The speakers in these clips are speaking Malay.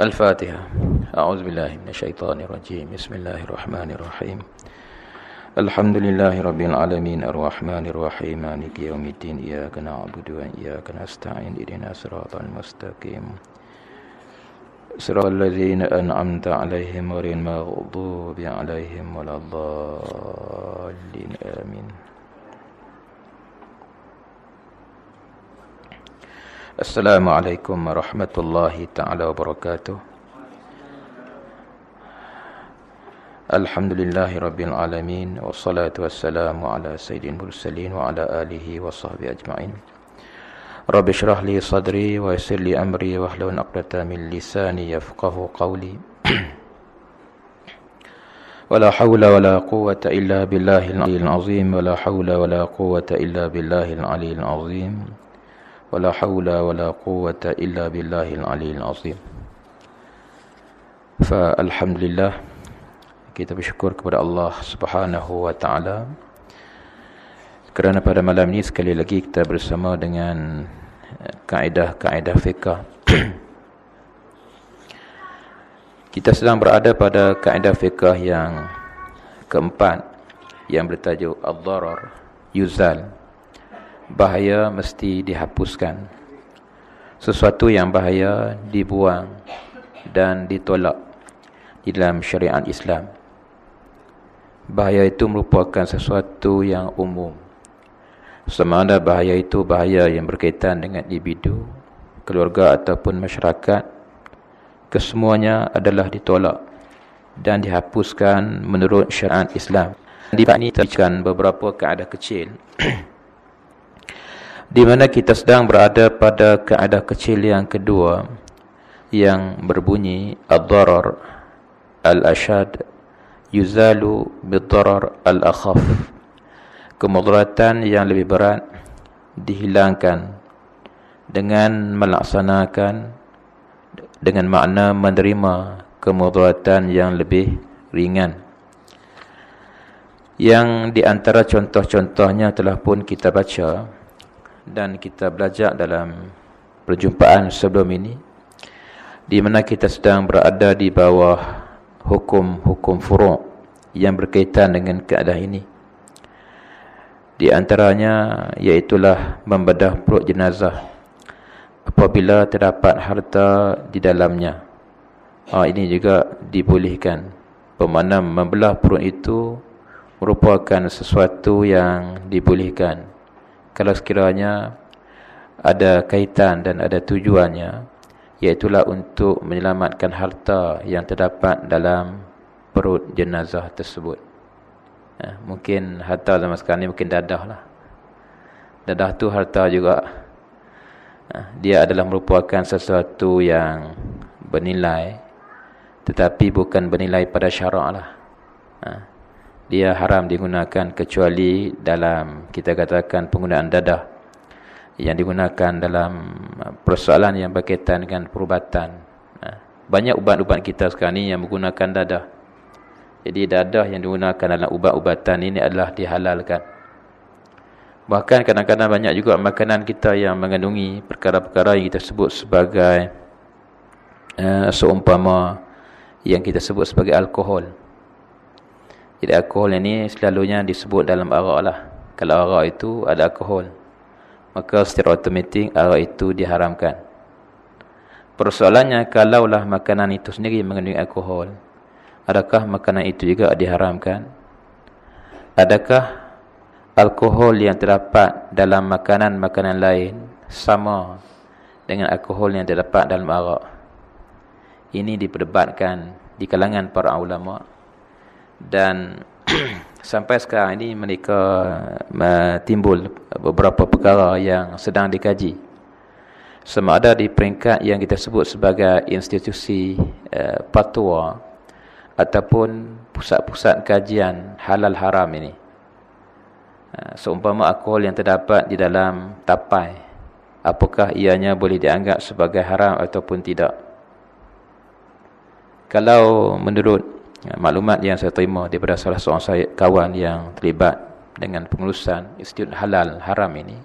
الفاتحة أعوذ بالله من الشيطان الرجيم بسم الله الرحمن الرحيم الحمد لله رب العالمين الرحمن الرحيم مالك يوم الدين إياك نعبد وإياك نستعين إهدنا الصراط المستقيم صراط الذين أنعمت عليهم غير المغضوب عليهم ولا الضالين آمين السلام عليكم ورحمة الله تعالى وبركاته. الحمد لله رب العالمين والصلاة والسلام على سيد المرسلين وعلى آله وصحبه أجمعين. رب اشرح لي صدري ويسر لي أمري واحلل عقدة من لساني يفقه قولي. ولا حول ولا قوة إلا بالله العلي العظيم ولا حول ولا قوة إلا بالله العلي العظيم. ولا حول ولا قوة إلا بالله العلي العظيم فالحمد لله kita bersyukur kepada Allah Subhanahu wa taala kerana pada malam ini sekali lagi kita bersama dengan kaedah-kaedah fiqh kita sedang berada pada kaedah fiqh yang keempat yang bertajuk ad-darar yuzal bahaya mesti dihapuskan. Sesuatu yang bahaya dibuang dan ditolak di dalam syariat Islam. Bahaya itu merupakan sesuatu yang umum. Sama ada bahaya itu bahaya yang berkaitan dengan individu, keluarga ataupun masyarakat, kesemuanya adalah ditolak dan dihapuskan menurut syariat Islam. Di sini terjadikan beberapa keadaan kecil di mana kita sedang berada pada keadaan kecil yang kedua yang berbunyi ad-darar al-ashad yuzalu bid-darar al-akhaf. Kemudaratan yang lebih berat dihilangkan dengan melaksanakan dengan makna menerima kemudaratan yang lebih ringan. Yang di antara contoh-contohnya telah pun kita baca dan kita belajar dalam perjumpaan sebelum ini di mana kita sedang berada di bawah hukum-hukum furu' yang berkaitan dengan keadaan ini. Di antaranya iaitulah membedah perut jenazah apabila terdapat harta di dalamnya. Ha, ini juga dibolehkan. Pemanam membelah perut itu merupakan sesuatu yang dibolehkan kalau sekiranya ada kaitan dan ada tujuannya iaitulah untuk menyelamatkan harta yang terdapat dalam perut jenazah tersebut. Ya, mungkin harta zaman sekarang ni mungkin dadah lah. Dadah tu harta juga ya, dia adalah merupakan sesuatu yang bernilai tetapi bukan bernilai pada syarak lah. Ya dia haram digunakan kecuali dalam kita katakan penggunaan dadah yang digunakan dalam persoalan yang berkaitan dengan perubatan. Ha, banyak ubat-ubat kita sekarang ni yang menggunakan dadah. Jadi dadah yang digunakan dalam ubat-ubatan ini adalah dihalalkan. Bahkan kadang-kadang banyak juga makanan kita yang mengandungi perkara-perkara yang kita sebut sebagai uh, seumpama yang kita sebut sebagai alkohol. Jadi alkohol ini selalunya disebut dalam arak lah. Kalau arak itu ada alkohol. Maka secara otomatik arak itu diharamkan. Persoalannya kalaulah makanan itu sendiri mengandung alkohol. Adakah makanan itu juga diharamkan? Adakah alkohol yang terdapat dalam makanan-makanan lain sama dengan alkohol yang terdapat dalam arak? Ini diperdebatkan di kalangan para ulama' dan sampai sekarang ini mereka uh, timbul beberapa perkara yang sedang dikaji. Sama ada di peringkat yang kita sebut sebagai institusi uh, patwa ataupun pusat-pusat kajian halal haram ini. Uh, seumpama alkohol yang terdapat di dalam tapai apakah ianya boleh dianggap sebagai haram ataupun tidak? Kalau menurut Ya, maklumat yang saya terima daripada salah seorang saya kawan yang terlibat dengan pengurusan Institut Halal Haram ini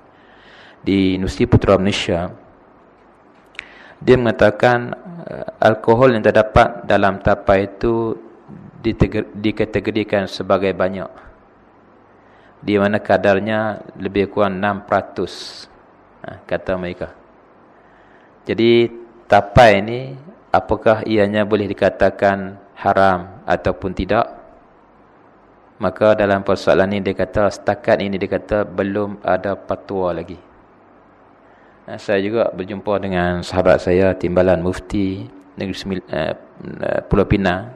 di Universiti Putra Malaysia Dia mengatakan uh, alkohol yang terdapat dalam tapai itu dikategorikan sebagai banyak. Di mana kadarnya lebih kurang 6%. Ha, kata mereka. Jadi tapai ini apakah ianya boleh dikatakan haram ataupun tidak? Maka dalam persoalan ini dia kata setakat ini dia kata belum ada patwa lagi. Saya juga berjumpa dengan sahabat saya Timbalan Mufti Negeri Semil uh, Pulau Pinang.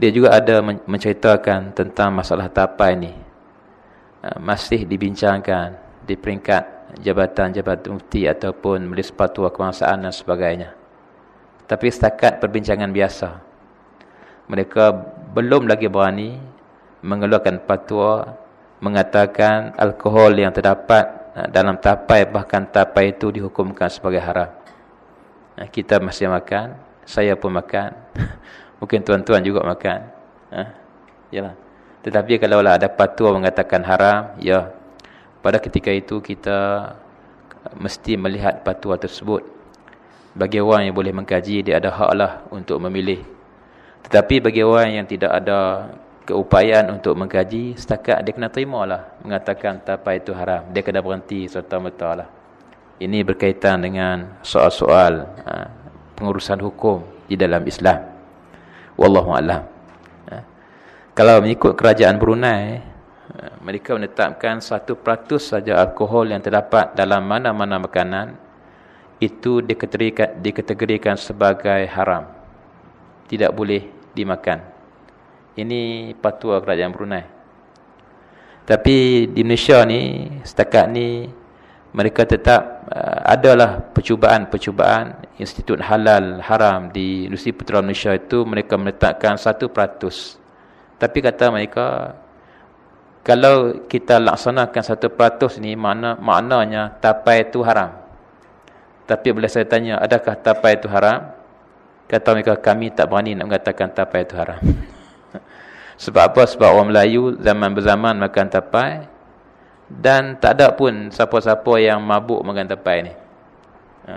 Dia juga ada menceritakan tentang masalah tapai ini. Uh, masih dibincangkan di peringkat jabatan-jabatan mufti ataupun majlis patwa kebangsaan dan sebagainya. Tapi setakat perbincangan biasa. Mereka belum lagi berani mengeluarkan patwa mengatakan alkohol yang terdapat dalam tapai bahkan tapai itu dihukumkan sebagai haram. Kita masih makan, saya pun makan. Mungkin tuan-tuan juga makan. Ha? Yalah. Tetapi kalau ada patwa mengatakan haram, ya. Pada ketika itu kita mesti melihat patwa tersebut. Bagi orang yang boleh mengkaji, dia ada haklah untuk memilih. Tetapi bagi orang yang tidak ada keupayaan untuk mengkaji setakat dia kena terima lah mengatakan tapai itu haram. Dia kena berhenti serta-merta lah. Ini berkaitan dengan soal-soal ha, pengurusan hukum di dalam Islam. Wallahu'alam ha. kalau mengikut kerajaan Brunei ha, mereka menetapkan satu peratus saja alkohol yang terdapat dalam mana-mana makanan itu dikategorikan, dikategorikan sebagai haram tidak boleh dimakan ini patwa kerajaan Brunei. Tapi di Malaysia ni setakat ni mereka tetap uh, adalah percubaan-percubaan Institut Halal Haram di Universiti Putra Malaysia itu mereka meletakkan 1%. Tapi kata mereka kalau kita laksanakan 1% ni mana maknanya tapai itu haram. Tapi bila saya tanya adakah tapai itu haram? Kata mereka kami tak berani nak mengatakan tapai itu haram. Sebab apa? Sebab orang Melayu zaman berzaman makan tapai dan tak ada pun siapa-siapa yang mabuk makan tapai ni. Ha.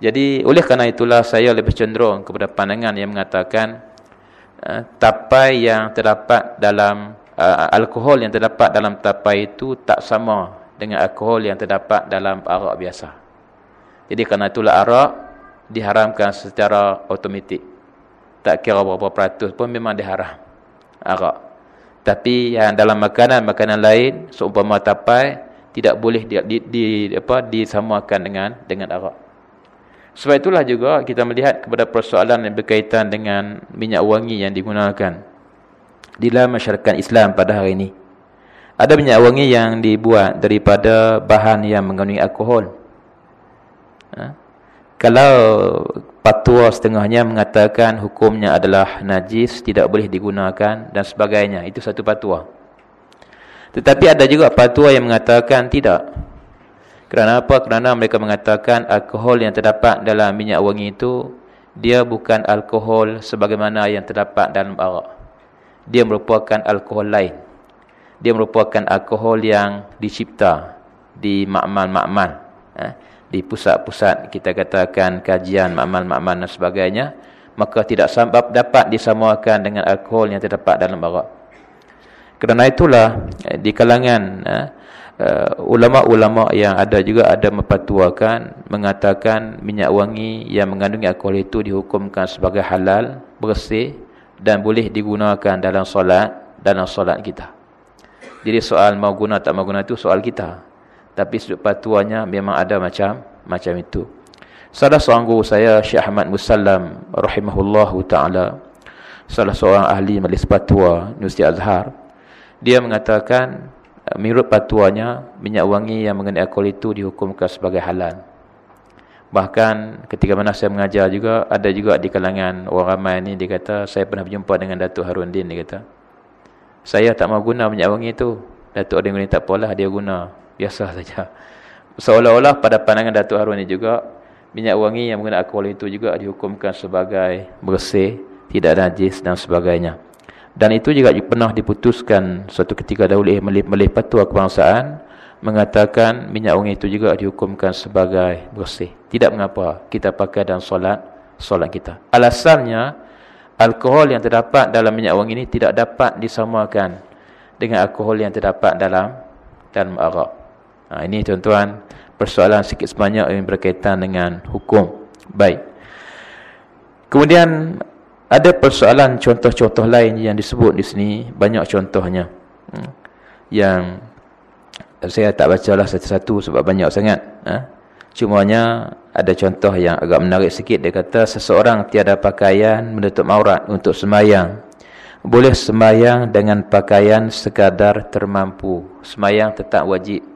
Jadi oleh kerana itulah saya lebih cenderung kepada pandangan yang mengatakan uh, tapai yang terdapat dalam uh, alkohol yang terdapat dalam tapai itu tak sama dengan alkohol yang terdapat dalam arak biasa. Jadi kerana itulah arak diharamkan secara automatik. Tak kira berapa peratus pun memang diharam arak. Tapi yang dalam makanan-makanan lain seumpama tapai tidak boleh di, di, di apa disamakan dengan dengan arak. Sebab itulah juga kita melihat kepada persoalan yang berkaitan dengan minyak wangi yang digunakan di dalam masyarakat Islam pada hari ini. Ada minyak wangi yang dibuat daripada bahan yang mengandungi alkohol. Ha? Kalau patwa setengahnya mengatakan hukumnya adalah najis, tidak boleh digunakan dan sebagainya. Itu satu patwa. Tetapi ada juga patwa yang mengatakan tidak. Kerana apa? Kerana mereka mengatakan alkohol yang terdapat dalam minyak wangi itu, dia bukan alkohol sebagaimana yang terdapat dalam arak. Dia merupakan alkohol lain. Dia merupakan alkohol yang dicipta di makmal-makmal. Eh? Di pusat-pusat kita katakan kajian makmal-makmal dan sebagainya maka tidak sebab dapat disamakan dengan alkohol yang terdapat dalam arak kerana itulah eh, di kalangan eh, eh, ulama-ulama uh, yang ada juga ada mempatuakan mengatakan minyak wangi yang mengandungi alkohol itu dihukumkan sebagai halal bersih dan boleh digunakan dalam solat dalam solat kita. Jadi soal mau guna tak mau guna itu soal kita tapi sudut patuanya memang ada macam macam itu. Salah seorang guru saya Syekh Ahmad Musallam rahimahullahu taala salah seorang ahli majlis fatwa Universiti Azhar dia mengatakan menurut fatwanya minyak wangi yang mengenai alkohol itu dihukumkan sebagai halal. Bahkan ketika mana saya mengajar juga ada juga di kalangan orang ramai ni dia kata saya pernah berjumpa dengan Datuk Harun Din dia kata saya tak mau guna minyak wangi itu. Datuk Harun Din tak apalah dia guna biasa saja. Seolah-olah pada pandangan Datuk Harun ini juga minyak wangi yang menggunakan alkohol itu juga dihukumkan sebagai bersih, tidak najis dan sebagainya. Dan itu juga pernah diputuskan suatu ketika dahulu oleh melih, melih kebangsaan mengatakan minyak wangi itu juga dihukumkan sebagai bersih. Tidak mengapa kita pakai dalam solat solat kita. Alasannya alkohol yang terdapat dalam minyak wangi ini tidak dapat disamakan dengan alkohol yang terdapat dalam dalam arak. Ha, ini tuan-tuan persoalan sikit sebanyak yang berkaitan dengan hukum. Baik. Kemudian ada persoalan contoh-contoh lain yang disebut di sini banyak contohnya. Hmm. Yang saya tak baca lah satu-satu sebab banyak sangat. Ha? Cumanya ada contoh yang agak menarik sikit. Dia kata seseorang tiada pakaian menutup aurat untuk semayang. Boleh semayang dengan pakaian sekadar termampu. Semayang tetap wajib.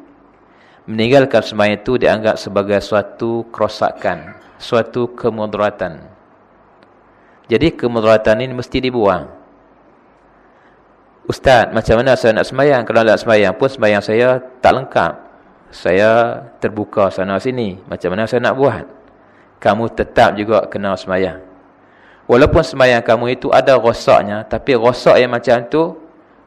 Meninggalkan semayang itu dianggap sebagai suatu kerosakan. Suatu kemudaratan. Jadi kemudaratan ini mesti dibuang. Ustaz, macam mana saya nak semayang? Kalau nak semayang pun semayang saya tak lengkap. Saya terbuka sana sini. Macam mana saya nak buat? Kamu tetap juga kena semayang. Walaupun semayang kamu itu ada rosaknya. Tapi rosak yang macam tu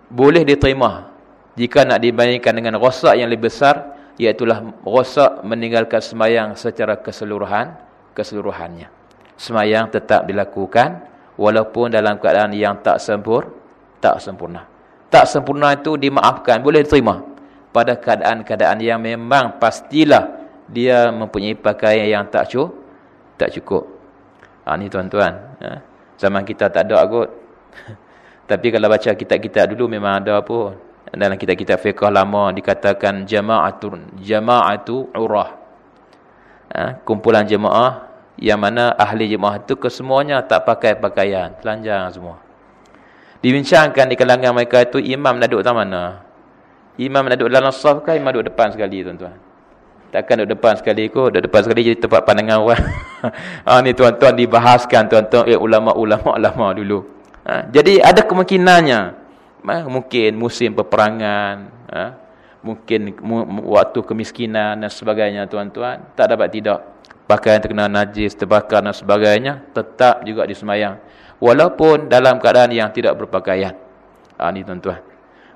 boleh diterima. Jika nak dibandingkan dengan rosak yang lebih besar. Iaitulah rosak meninggalkan semayang secara keseluruhan. Keseluruhannya. Semayang tetap dilakukan. Walaupun dalam keadaan yang tak sempur, tak sempurna. Tak sempurna itu dimaafkan, boleh diterima. Pada keadaan-keadaan yang memang pastilah dia mempunyai pakaian yang tak cukup. Tak cukup. Ha, ni tuan-tuan. Ha? Zaman kita tak ada kot. Tapi kalau baca kitab-kitab dulu memang ada apa. Dalam kitab-kitab fiqah lama dikatakan jama'atu jama'atu urah. Ha? Kumpulan jemaah yang mana ahli jemaah itu kesemuanya tak pakai pakaian. Telanjang semua. Dibincangkan di kalangan mereka itu imam nak duduk mana? Imam nak duduk dalam saf ke imam duduk depan sekali tuan-tuan? Takkan duduk depan sekali kot, duduk depan sekali jadi tempat pandangan orang. ha, ni tuan-tuan dibahaskan tuan-tuan eh ulama-ulama lama dulu. Ha, jadi ada kemungkinannya. Ha, mungkin musim peperangan, ha, mungkin waktu kemiskinan dan sebagainya tuan-tuan, tak dapat tidak pakaian terkena najis, terbakar dan sebagainya, tetap juga disemayang walaupun dalam keadaan yang tidak berpakaian. Ha, ni tuan-tuan.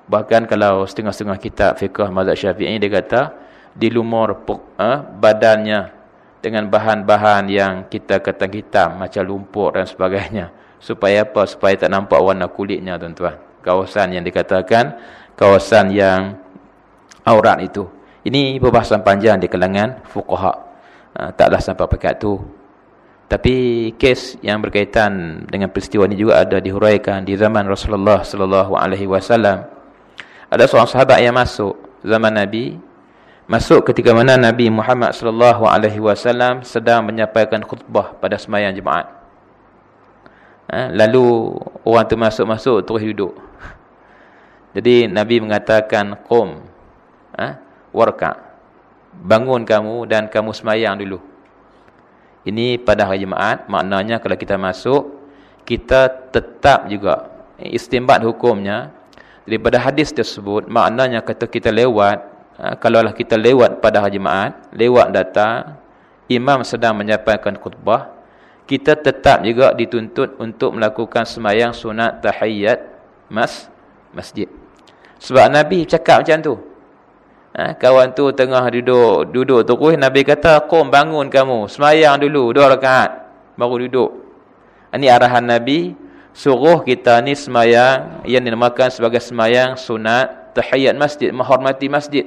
Bahkan kalau setengah-setengah kitab fiqah mazhab syafi'i dia kata dilumur ha, badannya dengan bahan-bahan yang kita kata hitam macam lumpur dan sebagainya. Supaya apa? Supaya tak nampak warna kulitnya tuan-tuan. Kawasan yang dikatakan kawasan yang aurat itu. Ini perbahasan panjang di kalangan fuqaha. Ha, taklah sampai pekat tu. Tapi kes yang berkaitan dengan peristiwa ini juga ada dihuraikan di zaman Rasulullah sallallahu alaihi wasallam. Ada seorang sahabat yang masuk zaman Nabi, masuk ketika mana Nabi Muhammad sallallahu alaihi wasallam sedang menyampaikan khutbah pada sembahyang Jumaat. Ha? lalu orang tu masuk-masuk terus duduk. Jadi Nabi mengatakan qum ha? warka. Bangun kamu dan kamu sembahyang dulu. Ini pada hari Jumaat, maknanya kalau kita masuk, kita tetap juga istimbat hukumnya daripada hadis tersebut, maknanya kata kita lewat, ha, kalaulah kita lewat pada hari Jumaat, lewat datang, imam sedang menyampaikan khutbah, kita tetap juga dituntut untuk melakukan semayang sunat tahiyyat mas masjid. Sebab Nabi cakap macam tu. Ha, kawan tu tengah duduk duduk terus Nabi kata qum bangun kamu semayang dulu dua rakaat baru duduk. Ini arahan Nabi suruh kita ni semayang yang dinamakan sebagai semayang sunat tahiyat masjid menghormati masjid.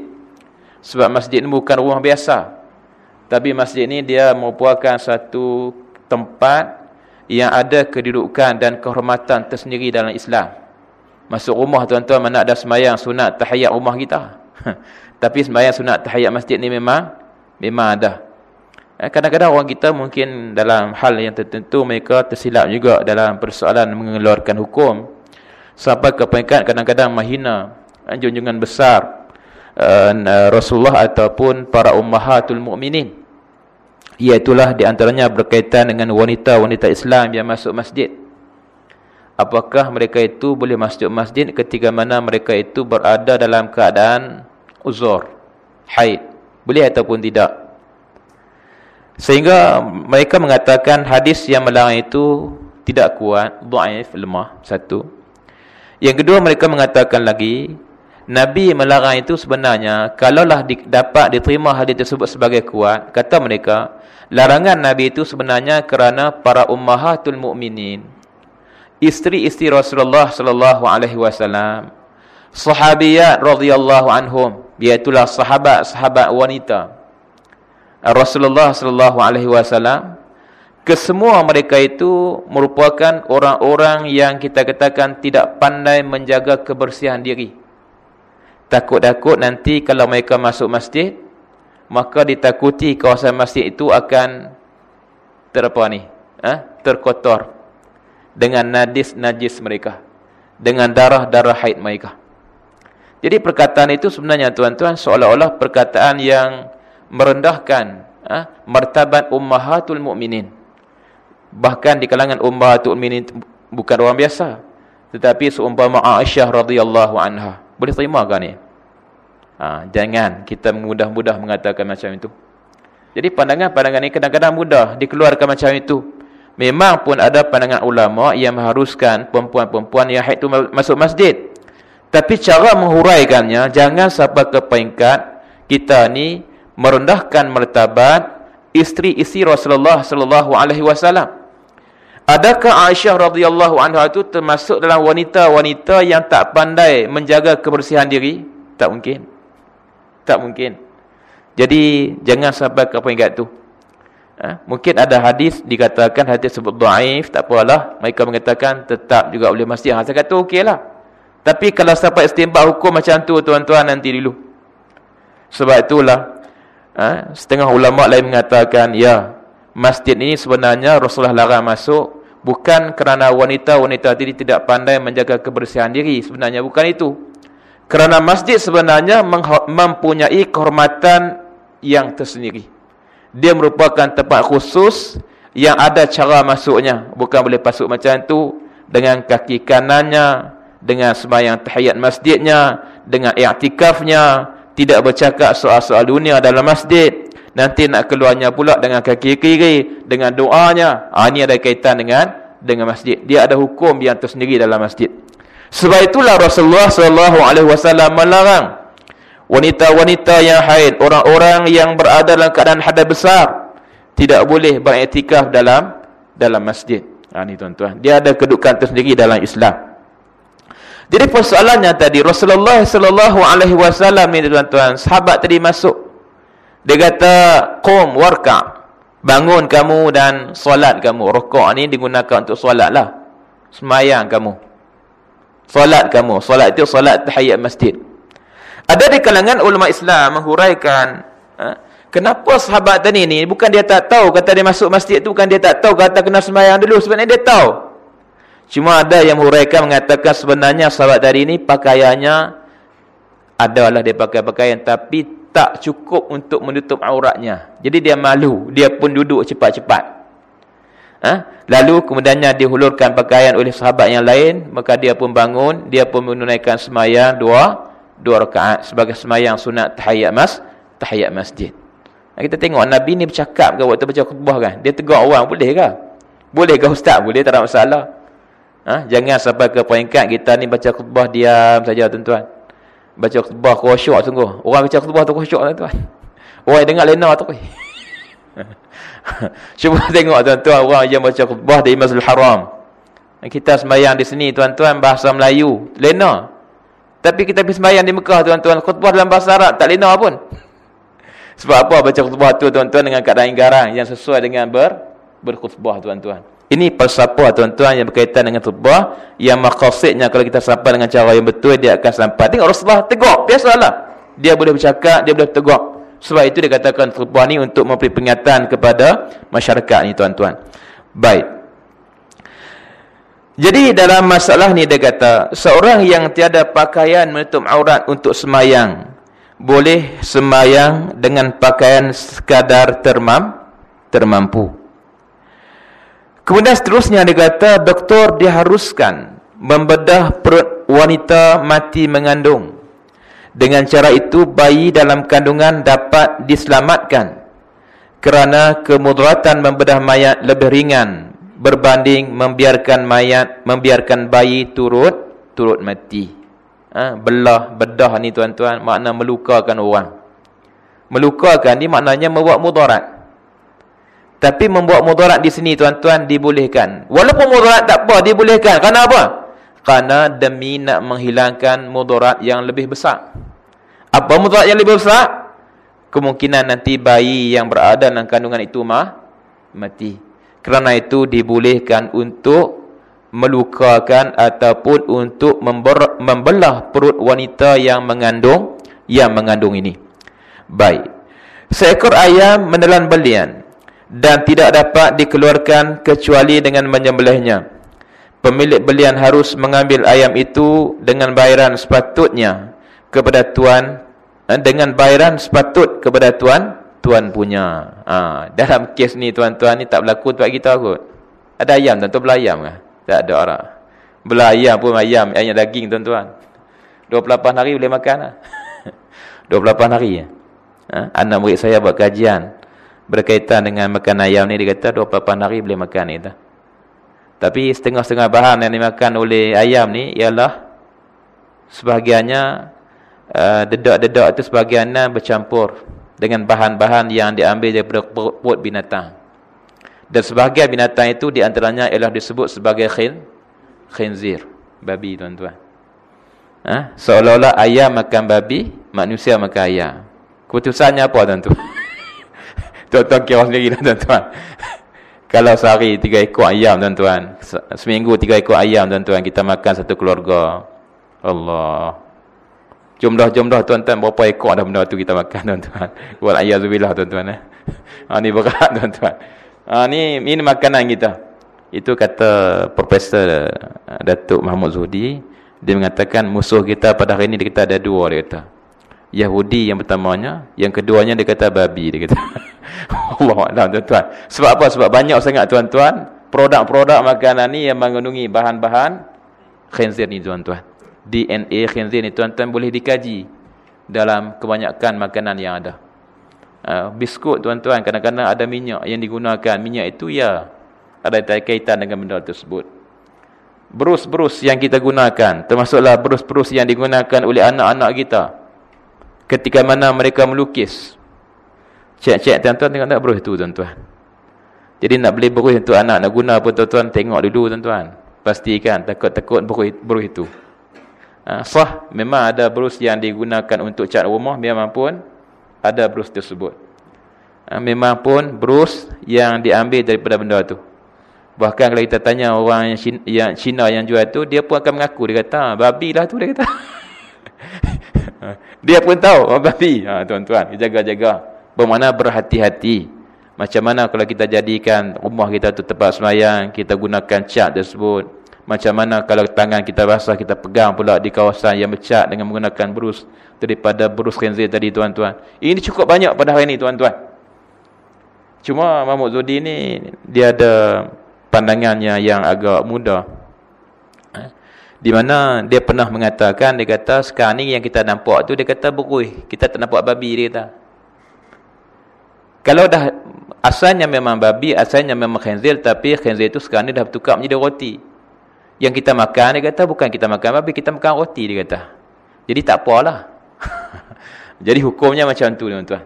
Sebab masjid ni bukan rumah biasa. Tapi masjid ni dia merupakan satu tempat yang ada kedudukan dan kehormatan tersendiri dalam Islam. Masuk rumah tuan-tuan mana ada semayang sunat tahiyat rumah kita. Tapi sembahyang sunat tahiyat masjid ni memang memang ada. Eh, kadang-kadang orang kita mungkin dalam hal yang tertentu mereka tersilap juga dalam persoalan mengeluarkan hukum sampai ke peringkat kadang-kadang mahina eh, junjungan besar uh, Rasulullah ataupun para ummahatul mukminin. Iaitulah di antaranya berkaitan dengan wanita-wanita Islam yang masuk masjid. Apakah mereka itu boleh masuk masjid ketika mana mereka itu berada dalam keadaan uzur haid? Boleh ataupun tidak? Sehingga mereka mengatakan hadis yang melarang itu tidak kuat dhaif lemah satu. Yang kedua mereka mengatakan lagi Nabi melarang itu sebenarnya kalaulah di, dapat diterima hadis tersebut sebagai kuat, kata mereka, larangan Nabi itu sebenarnya kerana para ummahatul mukminin, isteri-isteri Rasulullah sallallahu alaihi wasallam, sahabiyat radhiyallahu anhum, iaitu sahabat-sahabat wanita Rasulullah sallallahu alaihi wasallam kesemua mereka itu merupakan orang-orang yang kita katakan tidak pandai menjaga kebersihan diri. Takut-takut nanti kalau mereka masuk masjid, maka ditakuti kawasan masjid itu akan terapa ni? Ha? Terkotor dengan najis-najis mereka. Dengan darah-darah haid mereka. Jadi perkataan itu sebenarnya tuan-tuan seolah-olah perkataan yang merendahkan ha? martabat ummahatul mu'minin. Bahkan di kalangan ummahatul mu'minin bukan orang biasa. Tetapi seumpama Aisyah radhiyallahu anha. Boleh terima kan ni? Ha, jangan kita mudah-mudah mengatakan macam itu. Jadi pandangan-pandangan ini kadang-kadang mudah dikeluarkan macam itu. Memang pun ada pandangan ulama yang mengharuskan perempuan-perempuan yang haid itu masuk masjid. Tapi cara menghuraikannya jangan sampai ke peringkat kita ni merendahkan martabat isteri-isteri Rasulullah sallallahu alaihi wasallam. Adakah Aisyah radhiyallahu anha itu termasuk dalam wanita-wanita yang tak pandai menjaga kebersihan diri? Tak mungkin. Tak mungkin. Jadi jangan sampai ke peringkat tu. Ha? Mungkin ada hadis dikatakan hadis sebut dhaif, tak apalah. Mereka mengatakan tetap juga boleh masjid. Ha, saya kata okeylah. Tapi kalau sampai istimbah hukum macam tu tuan-tuan nanti dulu. Sebab itulah ha? setengah ulama lain mengatakan ya masjid ini sebenarnya Rasulullah larang masuk Bukan kerana wanita-wanita tadi tidak pandai menjaga kebersihan diri. Sebenarnya bukan itu. Kerana masjid sebenarnya mempunyai kehormatan yang tersendiri. Dia merupakan tempat khusus yang ada cara masuknya. Bukan boleh masuk macam itu. Dengan kaki kanannya. Dengan semayang tahiyat masjidnya. Dengan i'tikafnya. Tidak bercakap soal-soal dunia dalam masjid. Nanti nak keluarnya pula dengan kaki kiri, dengan doanya. Ha, ini ada kaitan dengan dengan masjid. Dia ada hukum yang tersendiri dalam masjid. Sebab itulah Rasulullah sallallahu alaihi wasallam melarang wanita-wanita yang haid, orang-orang yang berada dalam keadaan hadas besar tidak boleh beriktikaf dalam dalam masjid. Ha ni tuan-tuan. Dia ada kedudukan tersendiri dalam Islam. Jadi persoalannya tadi Rasulullah sallallahu alaihi wasallam ni tuan-tuan, sahabat tadi masuk dia kata, Qum warka. Bangun kamu dan solat kamu. Rokok ni digunakan untuk solat lah. Semayang kamu. Solat kamu. Solat itu solat tahiyat masjid. Ada di kalangan ulama Islam menghuraikan. Ha? Kenapa sahabat tadi ni, bukan dia tak tahu kata dia masuk masjid tu, bukan dia tak tahu kata kena semayang dulu. Sebenarnya dia tahu. Cuma ada yang menghuraikan mengatakan sebenarnya sahabat tadi ni pakaiannya adalah dia pakai pakaian tapi tak cukup untuk menutup auratnya. Jadi dia malu. Dia pun duduk cepat-cepat. Ha? Lalu kemudiannya dihulurkan pakaian oleh sahabat yang lain. Maka dia pun bangun. Dia pun menunaikan semayang dua, dua rakaat sebagai semayang sunat tahiyat mas, tahiyat masjid. Ha, kita tengok Nabi ni bercakap ke waktu baca khutbah kan. Dia tegur orang. Boleh ke? Boleh ke ustaz? Boleh tak ada masalah. Ha? Jangan sampai ke peringkat kita ni baca khutbah diam saja tuan-tuan baca khutbah khusyuk sungguh. Orang baca khutbah tu khusyuk tuan-tuan. Orang yang dengar lena tu. Cuba tengok tuan-tuan orang yang baca khutbah di Masjidil Haram. Kita sembahyang di sini tuan-tuan bahasa Melayu, lena. Tapi kita pergi sembahyang di Mekah tuan-tuan, khutbah dalam bahasa Arab tak lena pun. Sebab apa baca khutbah tu tuan-tuan dengan keadaan garang yang sesuai dengan ber berkhutbah tuan-tuan. Ini falsafah tuan-tuan yang berkaitan dengan khutbah yang maqasidnya kalau kita sampai dengan cara yang betul dia akan sampai. Tengok Rasulullah tegur, biasalah. Dia boleh bercakap, dia boleh tegur. Sebab itu dia katakan khutbah ni untuk memberi peringatan kepada masyarakat ni tuan-tuan. Baik. Jadi dalam masalah ni dia kata, seorang yang tiada pakaian menutup aurat untuk semayang, boleh semayang dengan pakaian sekadar termam, termampu. Kemudian seterusnya dia kata doktor diharuskan membedah perut wanita mati mengandung. Dengan cara itu bayi dalam kandungan dapat diselamatkan. Kerana kemudaratan membedah mayat lebih ringan berbanding membiarkan mayat membiarkan bayi turut turut mati. Ha? Belah, bedah ni tuan-tuan, makna melukakan orang. Melukakan ni maknanya membuat mudarat. Tapi membuat mudarat di sini tuan-tuan dibolehkan. Walaupun mudarat tak apa, dibolehkan. Kerana apa? Kerana demi nak menghilangkan mudarat yang lebih besar. Apa mudarat yang lebih besar? Kemungkinan nanti bayi yang berada dalam kandungan itu mah mati. Kerana itu dibolehkan untuk melukakan ataupun untuk membelah perut wanita yang mengandung yang mengandung ini. Baik. Seekor ayam menelan belian dan tidak dapat dikeluarkan kecuali dengan menyembelihnya. Pemilik belian harus mengambil ayam itu dengan bayaran sepatutnya kepada tuan eh, dengan bayaran sepatut kepada tuan tuan punya. Ha, dalam kes ni tuan-tuan ni tak berlaku tempat kita kot. Ada ayam tuan-tuan belayam ke? Tak ada orang. Belayam pun ayam, ayam daging tuan-tuan. 28 hari boleh makan lah. 28 hari. Ha? Anak murid saya buat kajian. Berkaitan dengan makan ayam ni, dia kata 28 hari boleh makan ni. Tapi setengah-setengah bahan yang dimakan oleh ayam ni, ialah sebahagiannya, uh, dedak-dedak itu sebahagiannya bercampur dengan bahan-bahan yang diambil daripada perut binatang. Dan sebahagian binatang itu di antaranya ialah disebut sebagai khin, khinzir. Babi tuan-tuan. Ha? Seolah-olah ayam makan babi, manusia makan ayam. Keputusannya apa tuan-tuan? tuan-tuan kira sendiri tuan-tuan. Kalau sehari tiga ekor ayam tuan-tuan. Seminggu tiga ekor ayam tuan-tuan. Kita makan satu keluarga. Allah. Jumlah-jumlah tuan-tuan. Berapa ekor ada benda tu kita makan tuan-tuan. Buat ayam tuan-tuan. Eh? Ha, ni berat tuan-tuan. Ha, ni ini makanan kita. Itu kata Profesor uh, Datuk Mahmud Zuhdi. Dia mengatakan musuh kita pada hari ini kita ada dua dia kata. Yahudi yang pertamanya, yang keduanya dia kata babi dia kata. Allah tuan-tuan. Sebab apa? Sebab banyak sangat tuan-tuan produk-produk makanan ni yang mengandungi bahan-bahan khinzir ni tuan-tuan. DNA khinzir ni tuan-tuan boleh dikaji dalam kebanyakan makanan yang ada. Uh, biskut tuan-tuan kadang-kadang ada minyak yang digunakan. Minyak itu ya ada kaitan dengan benda tersebut. Berus-berus yang kita gunakan. Termasuklah berus-berus yang digunakan oleh anak-anak kita. Ketika mana mereka melukis. Cek-cek tuan-tuan tengok tak berus itu tuan-tuan. Jadi nak beli berus untuk anak nak guna pun tuan-tuan tengok dulu tuan-tuan. Pastikan takut-takut berus, berus itu. Uh, sah memang ada berus yang digunakan untuk cat rumah memang pun ada brus tersebut. Ha, memang pun brus yang diambil daripada benda tu. Bahkan kalau kita tanya orang yang Cina yang, Cina yang jual tu, dia pun akan mengaku. Dia kata, ha, babi lah tu dia kata. dia pun tahu, oh, babi. Ha, tuan-tuan, ha, jaga-jaga. Bermakna berhati-hati. Macam mana kalau kita jadikan rumah kita tu tempat semayang, kita gunakan cat tersebut. Macam mana kalau tangan kita basah, kita pegang pula di kawasan yang bercat dengan menggunakan brus daripada brus khinzir tadi tuan-tuan. Ini cukup banyak pada hari ini tuan-tuan. Cuma Mahmud Zudi ni, dia ada pandangannya yang agak muda. Di mana dia pernah mengatakan, dia kata sekarang ni yang kita nampak tu, dia kata berui. Kita tak nampak babi, dia kata. Kalau dah asalnya memang babi, asalnya memang khinzir, tapi khinzir tu sekarang ni dah bertukar menjadi roti. Yang kita makan, dia kata, bukan kita makan babi, kita makan roti, dia kata. Jadi tak apalah. Jadi hukumnya macam tu, tuan-tuan.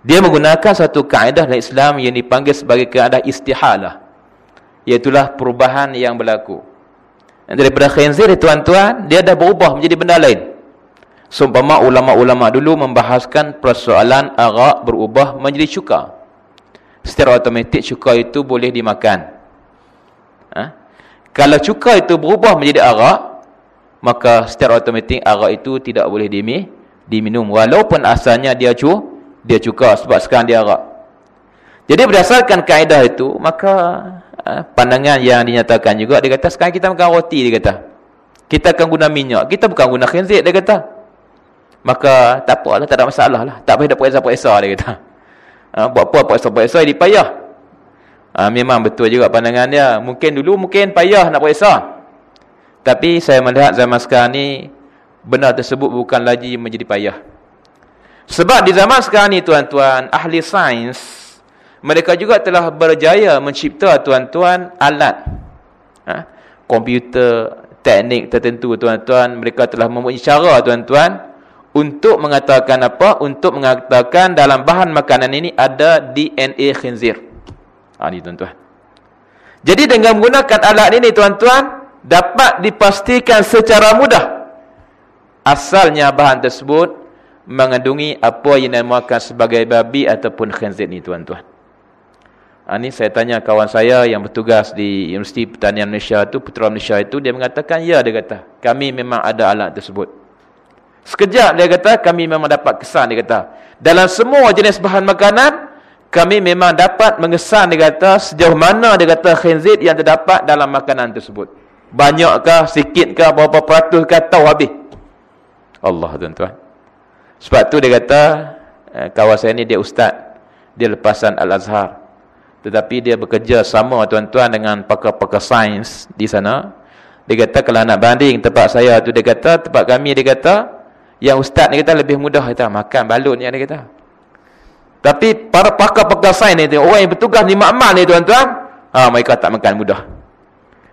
Dia menggunakan satu kaedah dalam Islam yang dipanggil sebagai kaedah istihalah. Iaitulah perubahan yang berlaku. Daripada khinzir, tuan-tuan, dia dah berubah menjadi benda lain. Sumpama ulama-ulama dulu membahaskan persoalan arak berubah menjadi cuka. Secara otomatik cuka itu boleh dimakan. Ha? Kalau cuka itu berubah menjadi arak, maka secara otomatik arak itu tidak boleh dimi, diminum. Walaupun asalnya dia cu, dia cuka sebab sekarang dia arak. Jadi berdasarkan kaedah itu, maka uh, pandangan yang dinyatakan juga, dia kata sekarang kita makan roti, dia kata. Kita akan guna minyak. Kita bukan guna khinzir, dia kata. Maka tak apalah, tak ada masalah lah. Tak payah dah puasa-puasa, dia kata. Uh, buat apa puasa-puasa, dia payah. Ha, memang betul juga pandangan dia. Mungkin dulu mungkin payah nak puasa. Tapi saya melihat zaman sekarang ni benar tersebut bukan lagi menjadi payah. Sebab di zaman sekarang ni tuan-tuan, ahli sains mereka juga telah berjaya mencipta tuan-tuan alat. Ha? komputer teknik tertentu tuan-tuan. Mereka telah mempunyai cara tuan-tuan untuk mengatakan apa? Untuk mengatakan dalam bahan makanan ini ada DNA khinzir. Ha ni tuan-tuan. Jadi dengan menggunakan alat ini tuan-tuan dapat dipastikan secara mudah asalnya bahan tersebut mengandungi apa yang dinamakan sebagai babi ataupun khinzir ni tuan-tuan ini ha, saya tanya kawan saya yang bertugas di Universiti Pertanian Malaysia itu, Putra Malaysia itu, dia mengatakan, ya dia kata, kami memang ada alat tersebut. Sekejap dia kata, kami memang dapat kesan, dia kata. Dalam semua jenis bahan makanan, kami memang dapat mengesan, dia kata, sejauh mana dia kata khinzit yang terdapat dalam makanan tersebut. Banyakkah, sikitkah, berapa peratus kah, tahu habis. Allah tuan-tuan. Sebab tu dia kata, eh, kawan saya ni dia ustaz, dia lepasan Al-Azhar. Tetapi dia bekerja sama tuan-tuan dengan pakar-pakar sains di sana. Dia kata kalau nak banding tempat saya tu dia kata tempat kami dia kata yang ustaz ni kata lebih mudah kata makan balut ni dia kata. Tapi para pakar-pakar sains ni orang yang bertugas di makmal ni tuan-tuan, ha mereka tak makan mudah.